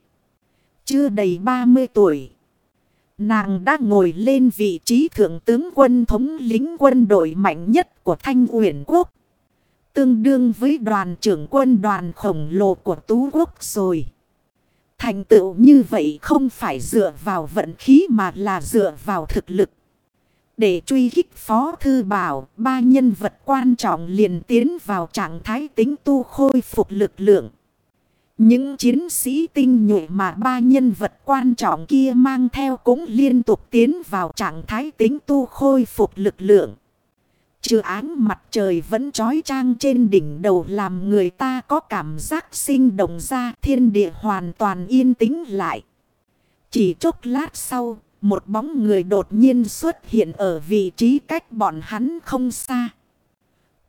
Chưa đầy 30 tuổi. Nàng đã ngồi lên vị trí thượng tướng quân thống lính quân đội mạnh nhất của Thanh Uyển Quốc. Tương đương với đoàn trưởng quân đoàn khổng lồ của Tú Quốc rồi. Thành tựu như vậy không phải dựa vào vận khí mà là dựa vào thực lực. Để truy kích Phó Thư Bảo, ba nhân vật quan trọng liền tiến vào trạng thái tính tu khôi phục lực lượng. Những chiến sĩ tinh nhuệ mà ba nhân vật quan trọng kia mang theo cũng liên tục tiến vào trạng thái tính tu khôi phục lực lượng. Trừ áng mặt trời vẫn trói trang trên đỉnh đầu làm người ta có cảm giác sinh động ra thiên địa hoàn toàn yên tĩnh lại. Chỉ chốc lát sau, một bóng người đột nhiên xuất hiện ở vị trí cách bọn hắn không xa.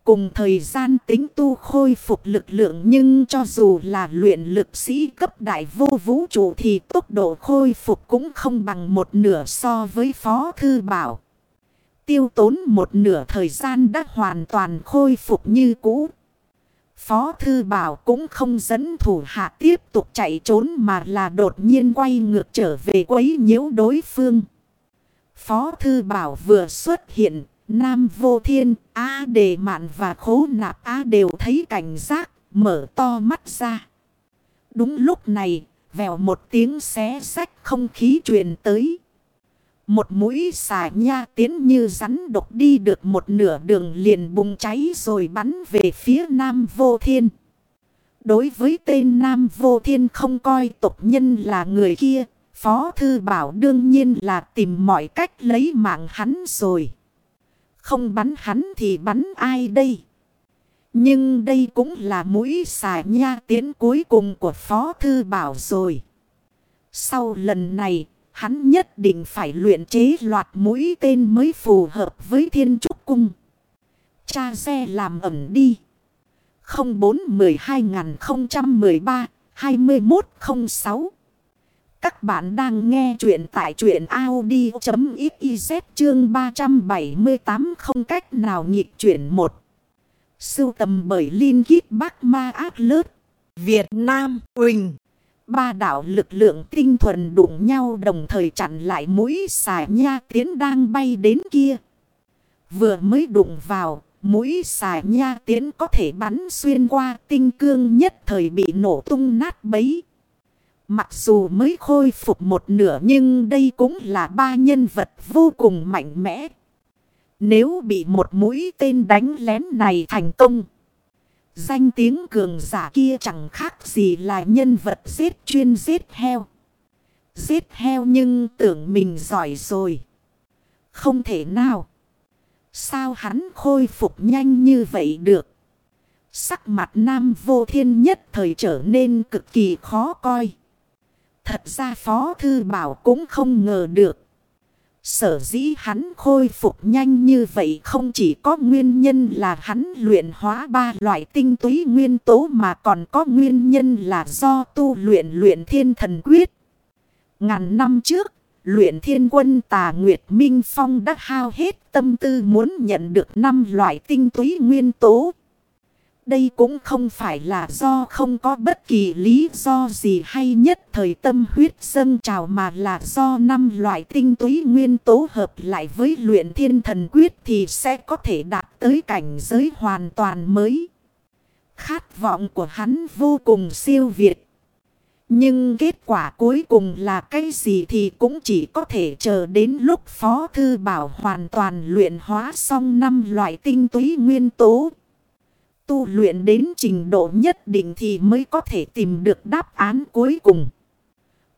Cùng thời gian tính tu khôi phục lực lượng nhưng cho dù là luyện lực sĩ cấp đại vô vũ trụ thì tốc độ khôi phục cũng không bằng một nửa so với Phó Thư Bảo. Tiêu tốn một nửa thời gian đã hoàn toàn khôi phục như cũ. Phó Thư Bảo cũng không dẫn thủ hạ tiếp tục chạy trốn mà là đột nhiên quay ngược trở về quấy nhiễu đối phương. Phó Thư Bảo vừa xuất hiện, Nam Vô Thiên, A Đề Mạn và Khố Nạp A đều thấy cảnh giác, mở to mắt ra. Đúng lúc này, vèo một tiếng xé sách không khí truyền tới. Một mũi xà nha tiến như rắn độc đi được một nửa đường liền bùng cháy rồi bắn về phía Nam Vô Thiên. Đối với tên Nam Vô Thiên không coi tộc nhân là người kia, Phó Thư Bảo đương nhiên là tìm mọi cách lấy mạng hắn rồi. Không bắn hắn thì bắn ai đây? Nhưng đây cũng là mũi xà nha tiến cuối cùng của Phó Thư Bảo rồi. Sau lần này, hắn nhất định phải luyện chế loạt mũi tên mới phù hợp với thiên trúc cung. Cha xe làm ẩm đi. 04-12-013-2106 các bạn đang nghe chuyện tại chuyện Audi.xyz chương 378 không cách nào nghịch chuyển một. Sưu tầm bởi Linh Ghiết Bắc Ma Ác Lớp. Việt Nam Quỳnh. Ba đảo lực lượng tinh thuần đụng nhau đồng thời chặn lại mũi xà nha tiến đang bay đến kia. Vừa mới đụng vào, mũi xà nha tiến có thể bắn xuyên qua tinh cương nhất thời bị nổ tung nát bấy. Mặc dù mới khôi phục một nửa nhưng đây cũng là ba nhân vật vô cùng mạnh mẽ. Nếu bị một mũi tên đánh lén này thành công. Danh tiếng cường giả kia chẳng khác gì là nhân vật giết chuyên giết heo. Giết heo nhưng tưởng mình giỏi rồi. Không thể nào. Sao hắn khôi phục nhanh như vậy được? Sắc mặt nam vô thiên nhất thời trở nên cực kỳ khó coi. Thật ra Phó Thư Bảo cũng không ngờ được. Sở dĩ hắn khôi phục nhanh như vậy không chỉ có nguyên nhân là hắn luyện hóa ba loại tinh túy nguyên tố mà còn có nguyên nhân là do tu luyện luyện thiên thần quyết. Ngàn năm trước, luyện thiên quân tà Nguyệt Minh Phong đã hao hết tâm tư muốn nhận được năm loại tinh túy nguyên tố. Đây cũng không phải là do không có bất kỳ lý do gì hay nhất thời tâm huyết dâng trào mà là do năm loại tinh túy nguyên tố hợp lại với luyện thiên thần quyết thì sẽ có thể đạt tới cảnh giới hoàn toàn mới. Khát vọng của hắn vô cùng siêu việt. Nhưng kết quả cuối cùng là cái gì thì cũng chỉ có thể chờ đến lúc Phó Thư Bảo hoàn toàn luyện hóa xong năm loại tinh túy nguyên tố. Tu luyện đến trình độ nhất định thì mới có thể tìm được đáp án cuối cùng.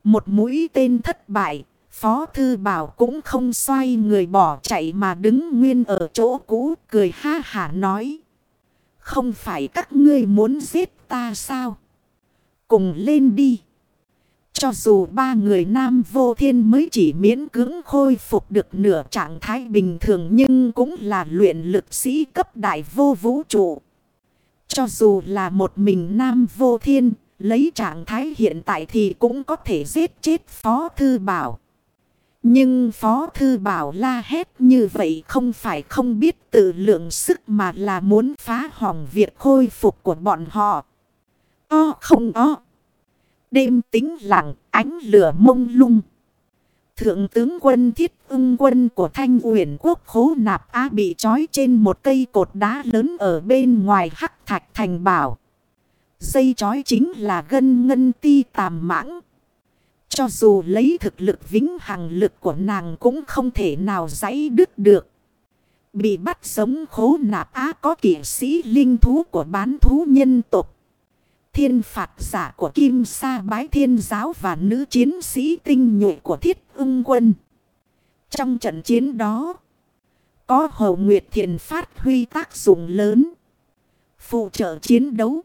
Một mũi tên thất bại, Phó Thư Bảo cũng không xoay người bỏ chạy mà đứng nguyên ở chỗ cũ cười ha hả nói. Không phải các ngươi muốn giết ta sao? Cùng lên đi. Cho dù ba người nam vô thiên mới chỉ miễn cưỡng khôi phục được nửa trạng thái bình thường nhưng cũng là luyện lực sĩ cấp đại vô vũ trụ. Cho dù là một mình nam vô thiên, lấy trạng thái hiện tại thì cũng có thể giết chết Phó Thư Bảo. Nhưng Phó Thư Bảo la hét như vậy không phải không biết tự lượng sức mà là muốn phá hỏng việc khôi phục của bọn họ. O không o. Đêm tính lặng, ánh lửa mông lung. Thượng tướng quân thiết ưng quân của Thanh Uyển quốc khố nạp á bị trói trên một cây cột đá lớn ở bên ngoài hắc thạch thành bảo. Dây trói chính là gân ngân ti tàm mãng. Cho dù lấy thực lực vĩnh hằng lực của nàng cũng không thể nào giãy đứt được. Bị bắt sống khố nạp á có kỷ sĩ linh thú của bán thú nhân tộc Thiên phạt giả của Kim Sa Bái Thiên Giáo và nữ chiến sĩ tinh nhuệ của Thiết ưng quân. Trong trận chiến đó, có Hầu Nguyệt Thiền phát huy tác dụng lớn. Phụ trợ chiến đấu.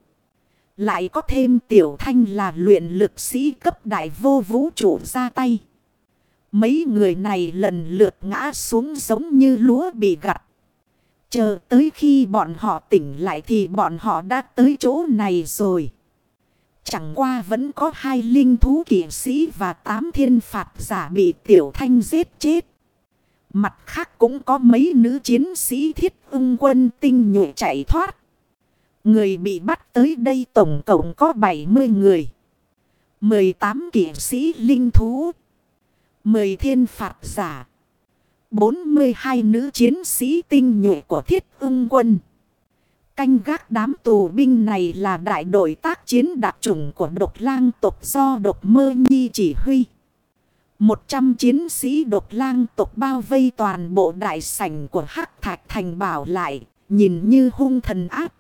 Lại có thêm Tiểu Thanh là luyện lực sĩ cấp đại vô vũ trụ ra tay. Mấy người này lần lượt ngã xuống giống như lúa bị gặt. Chờ tới khi bọn họ tỉnh lại thì bọn họ đã tới chỗ này rồi. Chẳng qua vẫn có hai linh thú kỷ sĩ và tám thiên phạt giả bị tiểu thanh giết chết. Mặt khác cũng có mấy nữ chiến sĩ thiết ưng quân tinh nhuệ chạy thoát. Người bị bắt tới đây tổng cộng có 70 người. 18 kỷ sĩ linh thú. 10 thiên phạt giả. 42 nữ chiến sĩ tinh nhuệ của thiết ưng quân. Canh gác đám tù binh này là đại đội tác chiến đặc trùng của độc lang tộc do độc mơ nhi chỉ huy. Một trăm chiến sĩ độc lang tộc bao vây toàn bộ đại sảnh của Hắc Thạch Thành bảo lại, nhìn như hung thần áp.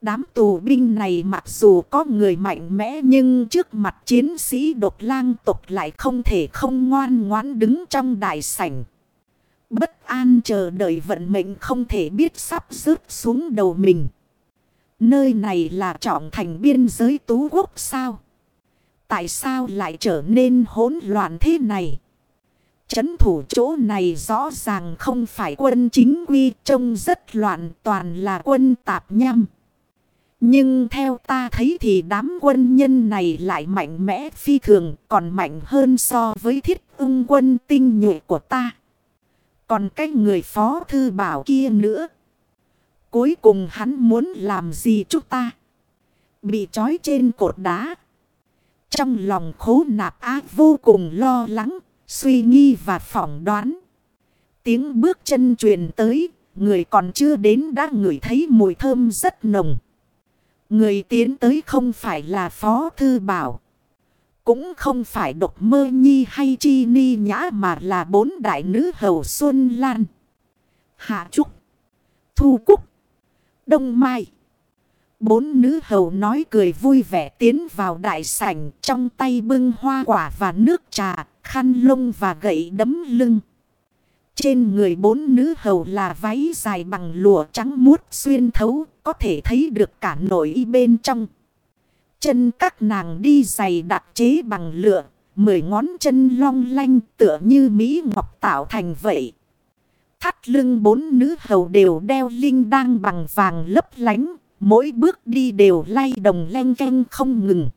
Đám tù binh này mặc dù có người mạnh mẽ nhưng trước mặt chiến sĩ độc lang tộc lại không thể không ngoan ngoãn đứng trong đại sảnh. Bất an chờ đợi vận mệnh không thể biết sắp rớt xuống đầu mình. Nơi này là trọng thành biên giới tú quốc sao? Tại sao lại trở nên hỗn loạn thế này? Chấn thủ chỗ này rõ ràng không phải quân chính quy, trông rất loạn, toàn là quân tạp nhăm Nhưng theo ta thấy thì đám quân nhân này lại mạnh mẽ phi thường, còn mạnh hơn so với thiết ưng quân tinh nhuệ của ta. Còn cái người phó thư bảo kia nữa. Cuối cùng hắn muốn làm gì chúng ta? Bị trói trên cột đá. Trong lòng khố nạp ác vô cùng lo lắng, suy nghi và phỏng đoán. Tiếng bước chân truyền tới, người còn chưa đến đã ngửi thấy mùi thơm rất nồng. Người tiến tới không phải là Phó Thư Bảo. Cũng không phải độc mơ nhi hay chi ni nhã mà là bốn đại nữ hầu Xuân Lan. Hạ Trúc. Thu Cúc. Đông Mai. Bốn nữ hầu nói cười vui vẻ tiến vào đại sảnh trong tay bưng hoa quả và nước trà, khăn lông và gậy đấm lưng. Trên người bốn nữ hầu là váy dài bằng lụa trắng muốt xuyên thấu, có thể thấy được cả nội y bên trong. Chân các nàng đi giày đặc chế bằng lửa, mười ngón chân long lanh tựa như Mỹ Ngọc tạo thành vậy. Thắt lưng bốn nữ hầu đều đeo linh đang bằng vàng lấp lánh, mỗi bước đi đều lay đồng len canh không ngừng.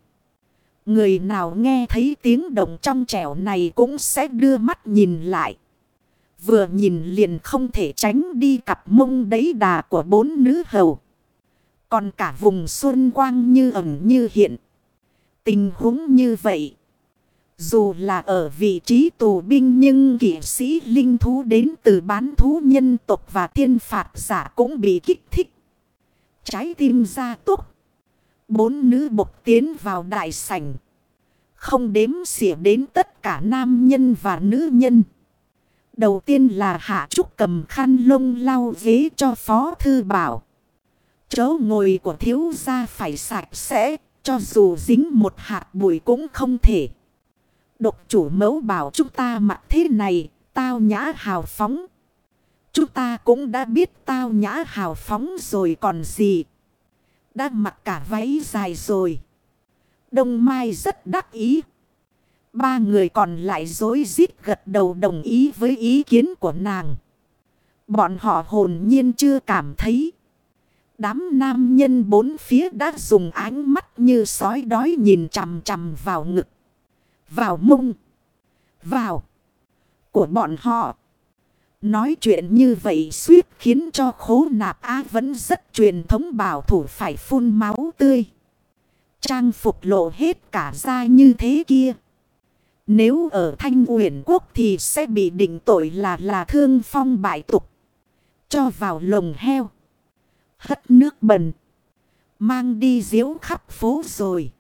Người nào nghe thấy tiếng động trong trẻo này cũng sẽ đưa mắt nhìn lại. Vừa nhìn liền không thể tránh đi cặp mông đấy đà của bốn nữ hầu. Còn cả vùng xuân quang như ẩn như hiện. Tình huống như vậy. Dù là ở vị trí tù binh nhưng kỷ sĩ linh thú đến từ bán thú nhân tộc và thiên phạt giả cũng bị kích thích. Trái tim ra túc. Bốn nữ bộc tiến vào đại sảnh. Không đếm xỉa đến tất cả nam nhân và nữ nhân. Đầu tiên là Hạ Trúc cầm khăn lông lau ghế cho Phó Thư Bảo. Chỗ ngồi của thiếu gia phải sạch sẽ, cho dù dính một hạt bụi cũng không thể. Độc chủ mẫu bảo chúng ta mặc thế này, tao nhã hào phóng. Chúng ta cũng đã biết tao nhã hào phóng rồi còn gì. Đã mặc cả váy dài rồi. Đông Mai rất đắc ý. Ba người còn lại dối rít gật đầu đồng ý với ý kiến của nàng. Bọn họ hồn nhiên chưa cảm thấy. Đám nam nhân bốn phía đã dùng ánh mắt như sói đói nhìn chằm chằm vào ngực. Vào mông. Vào. Của bọn họ. Nói chuyện như vậy suýt khiến cho khố nạp á vẫn rất truyền thống bảo thủ phải phun máu tươi. Trang phục lộ hết cả ra như thế kia. Nếu ở Thanh Uyển Quốc thì sẽ bị định tội là là thương phong bại tục. Cho vào lồng heo. Hất nước bẩn. Mang đi diễu khắp phố rồi.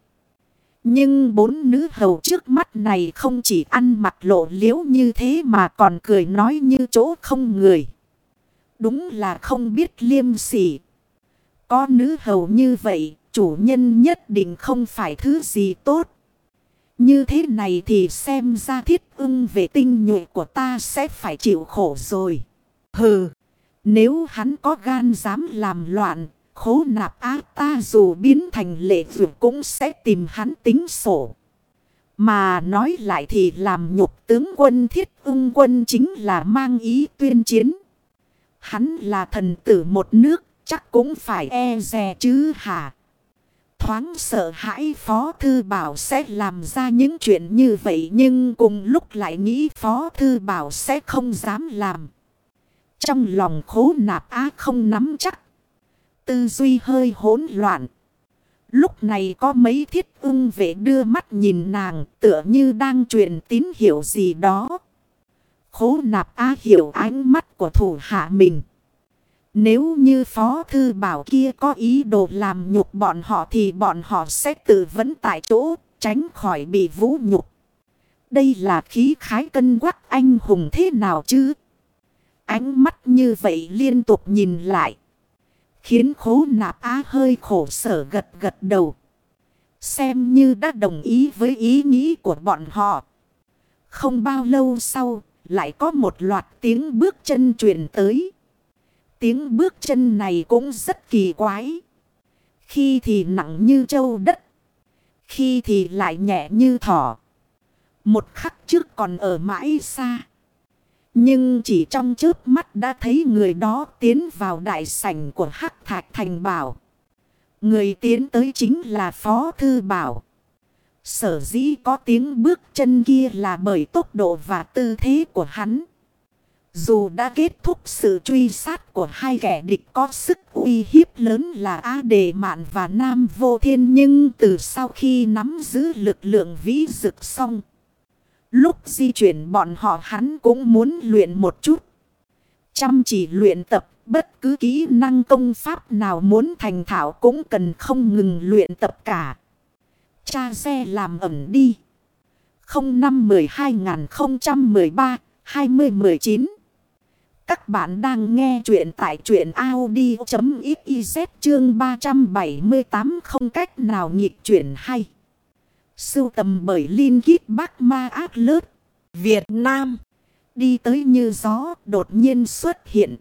Nhưng bốn nữ hầu trước mắt này không chỉ ăn mặc lộ liễu như thế mà còn cười nói như chỗ không người. Đúng là không biết liêm sỉ. Có nữ hầu như vậy, chủ nhân nhất định không phải thứ gì tốt. Như thế này thì xem ra thiết ưng về tinh nhuệ của ta sẽ phải chịu khổ rồi. Hừ, nếu hắn có gan dám làm loạn, khố nạp á ta dù biến thành lệ vượt cũng sẽ tìm hắn tính sổ. Mà nói lại thì làm nhục tướng quân thiết ưng quân chính là mang ý tuyên chiến. Hắn là thần tử một nước, chắc cũng phải e dè chứ hả? Thoáng sợ hãi Phó Thư Bảo sẽ làm ra những chuyện như vậy nhưng cùng lúc lại nghĩ Phó Thư Bảo sẽ không dám làm. Trong lòng khố nạp á không nắm chắc. Tư duy hơi hỗn loạn. Lúc này có mấy thiết ưng vệ đưa mắt nhìn nàng tựa như đang truyền tín hiệu gì đó. Khố nạp á hiểu ánh mắt của thủ hạ mình. Nếu như Phó Thư Bảo kia có ý đồ làm nhục bọn họ thì bọn họ sẽ tự vấn tại chỗ, tránh khỏi bị vũ nhục. Đây là khí khái cân quắc anh hùng thế nào chứ? Ánh mắt như vậy liên tục nhìn lại. Khiến khố nạp á hơi khổ sở gật gật đầu. Xem như đã đồng ý với ý nghĩ của bọn họ. Không bao lâu sau, lại có một loạt tiếng bước chân truyền tới. Tiếng bước chân này cũng rất kỳ quái. Khi thì nặng như châu đất. Khi thì lại nhẹ như thỏ. Một khắc trước còn ở mãi xa. Nhưng chỉ trong chớp mắt đã thấy người đó tiến vào đại sảnh của Hắc Thạch Thành Bảo. Người tiến tới chính là Phó Thư Bảo. Sở dĩ có tiếng bước chân kia là bởi tốc độ và tư thế của hắn. Dù đã kết thúc sự truy sát của hai kẻ địch có sức uy hiếp lớn là A Đề Mạn và Nam Vô Thiên, nhưng từ sau khi nắm giữ lực lượng vĩ dực xong. Lúc di chuyển bọn họ hắn cũng muốn luyện một chút. Chăm chỉ luyện tập, bất cứ kỹ năng công pháp nào muốn thành thạo cũng cần không ngừng luyện tập cả. Cha xe làm ẩm đi. 05 12 2013 2019 các bạn đang nghe chuyện tại chuyện Audi.xyz chương 378 không cách nào nghịch chuyển hay. Sưu tầm bởi Linh Kít Bắc Ma Ác Lớp, Việt Nam. Đi tới như gió đột nhiên xuất hiện.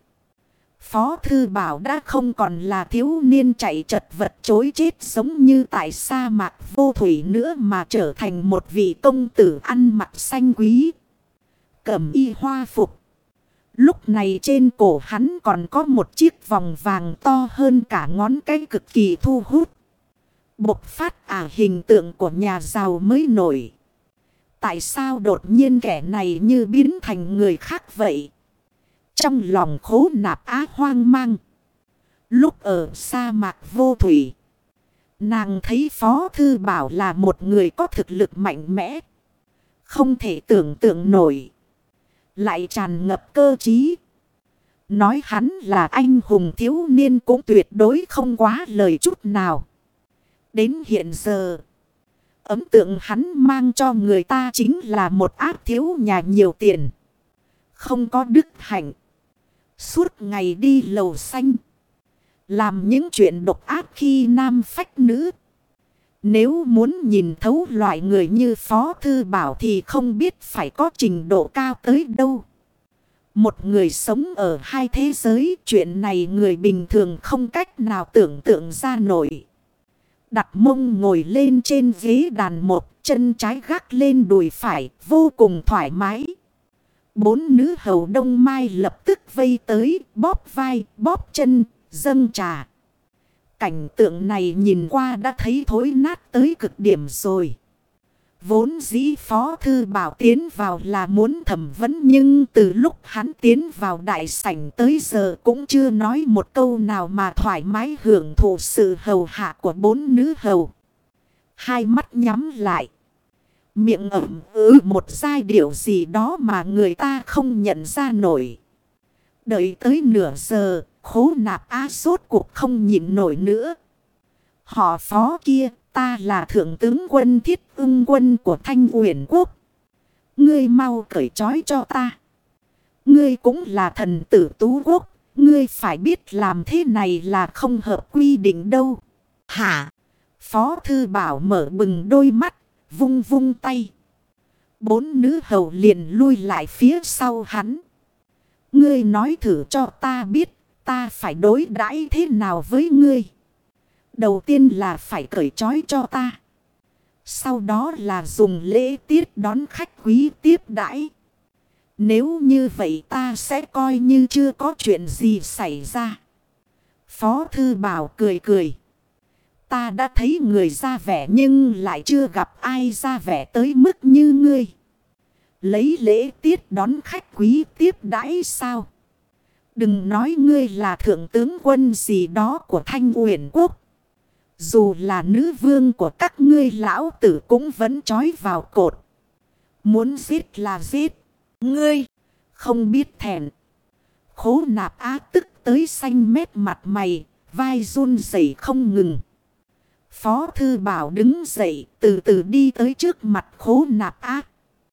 Phó Thư Bảo đã không còn là thiếu niên chạy chật vật chối chết giống như tại sa mạc vô thủy nữa mà trở thành một vị công tử ăn mặc xanh quý. Cẩm y hoa phục Lúc này trên cổ hắn còn có một chiếc vòng vàng to hơn cả ngón cái cực kỳ thu hút. Bộc phát à hình tượng của nhà giàu mới nổi. Tại sao đột nhiên kẻ này như biến thành người khác vậy? Trong lòng khố nạp á hoang mang. Lúc ở sa mạc vô thủy. Nàng thấy Phó Thư Bảo là một người có thực lực mạnh mẽ. Không thể tưởng tượng nổi. Lại tràn ngập cơ trí. Nói hắn là anh hùng thiếu niên cũng tuyệt đối không quá lời chút nào. Đến hiện giờ. Ấm tượng hắn mang cho người ta chính là một ác thiếu nhà nhiều tiền. Không có đức hạnh. Suốt ngày đi lầu xanh. Làm những chuyện độc ác khi nam phách nữ. Nếu muốn nhìn thấu loại người như Phó Thư Bảo thì không biết phải có trình độ cao tới đâu. Một người sống ở hai thế giới, chuyện này người bình thường không cách nào tưởng tượng ra nổi. Đặt mông ngồi lên trên ghế đàn một, chân trái gác lên đùi phải, vô cùng thoải mái. Bốn nữ hầu đông mai lập tức vây tới, bóp vai, bóp chân, dâng trà. Cảnh tượng này nhìn qua đã thấy thối nát tới cực điểm rồi. Vốn dĩ phó thư bảo tiến vào là muốn thẩm vấn nhưng từ lúc hắn tiến vào đại sảnh tới giờ cũng chưa nói một câu nào mà thoải mái hưởng thụ sự hầu hạ của bốn nữ hầu. Hai mắt nhắm lại. Miệng ẩm ứ một giai điệu gì đó mà người ta không nhận ra nổi. Đợi tới nửa giờ, khố nạp á sốt cuộc không nhịn nổi nữa. Họ phó kia, ta là thượng tướng quân thiết ưng quân của Thanh Uyển Quốc. Ngươi mau cởi trói cho ta. Ngươi cũng là thần tử tú quốc. Ngươi phải biết làm thế này là không hợp quy định đâu. Hả? Phó thư bảo mở bừng đôi mắt, vung vung tay. Bốn nữ hầu liền lui lại phía sau hắn. Ngươi nói thử cho ta biết, ta phải đối đãi thế nào với ngươi. Đầu tiên là phải cởi trói cho ta. Sau đó là dùng lễ tiết đón khách quý tiếp đãi. Nếu như vậy ta sẽ coi như chưa có chuyện gì xảy ra. Phó thư bảo cười cười. Ta đã thấy người ra vẻ nhưng lại chưa gặp ai ra vẻ tới mức như ngươi. Lấy lễ tiết đón khách quý tiếp đãi sao? Đừng nói ngươi là thượng tướng quân gì đó của Thanh Uyển Quốc. Dù là nữ vương của các ngươi lão tử cũng vẫn trói vào cột. Muốn giết là giết. Ngươi, không biết thẹn. Khố nạp á tức tới xanh mét mặt mày. Vai run rẩy không ngừng. Phó thư bảo đứng dậy, từ từ đi tới trước mặt khố nạp á.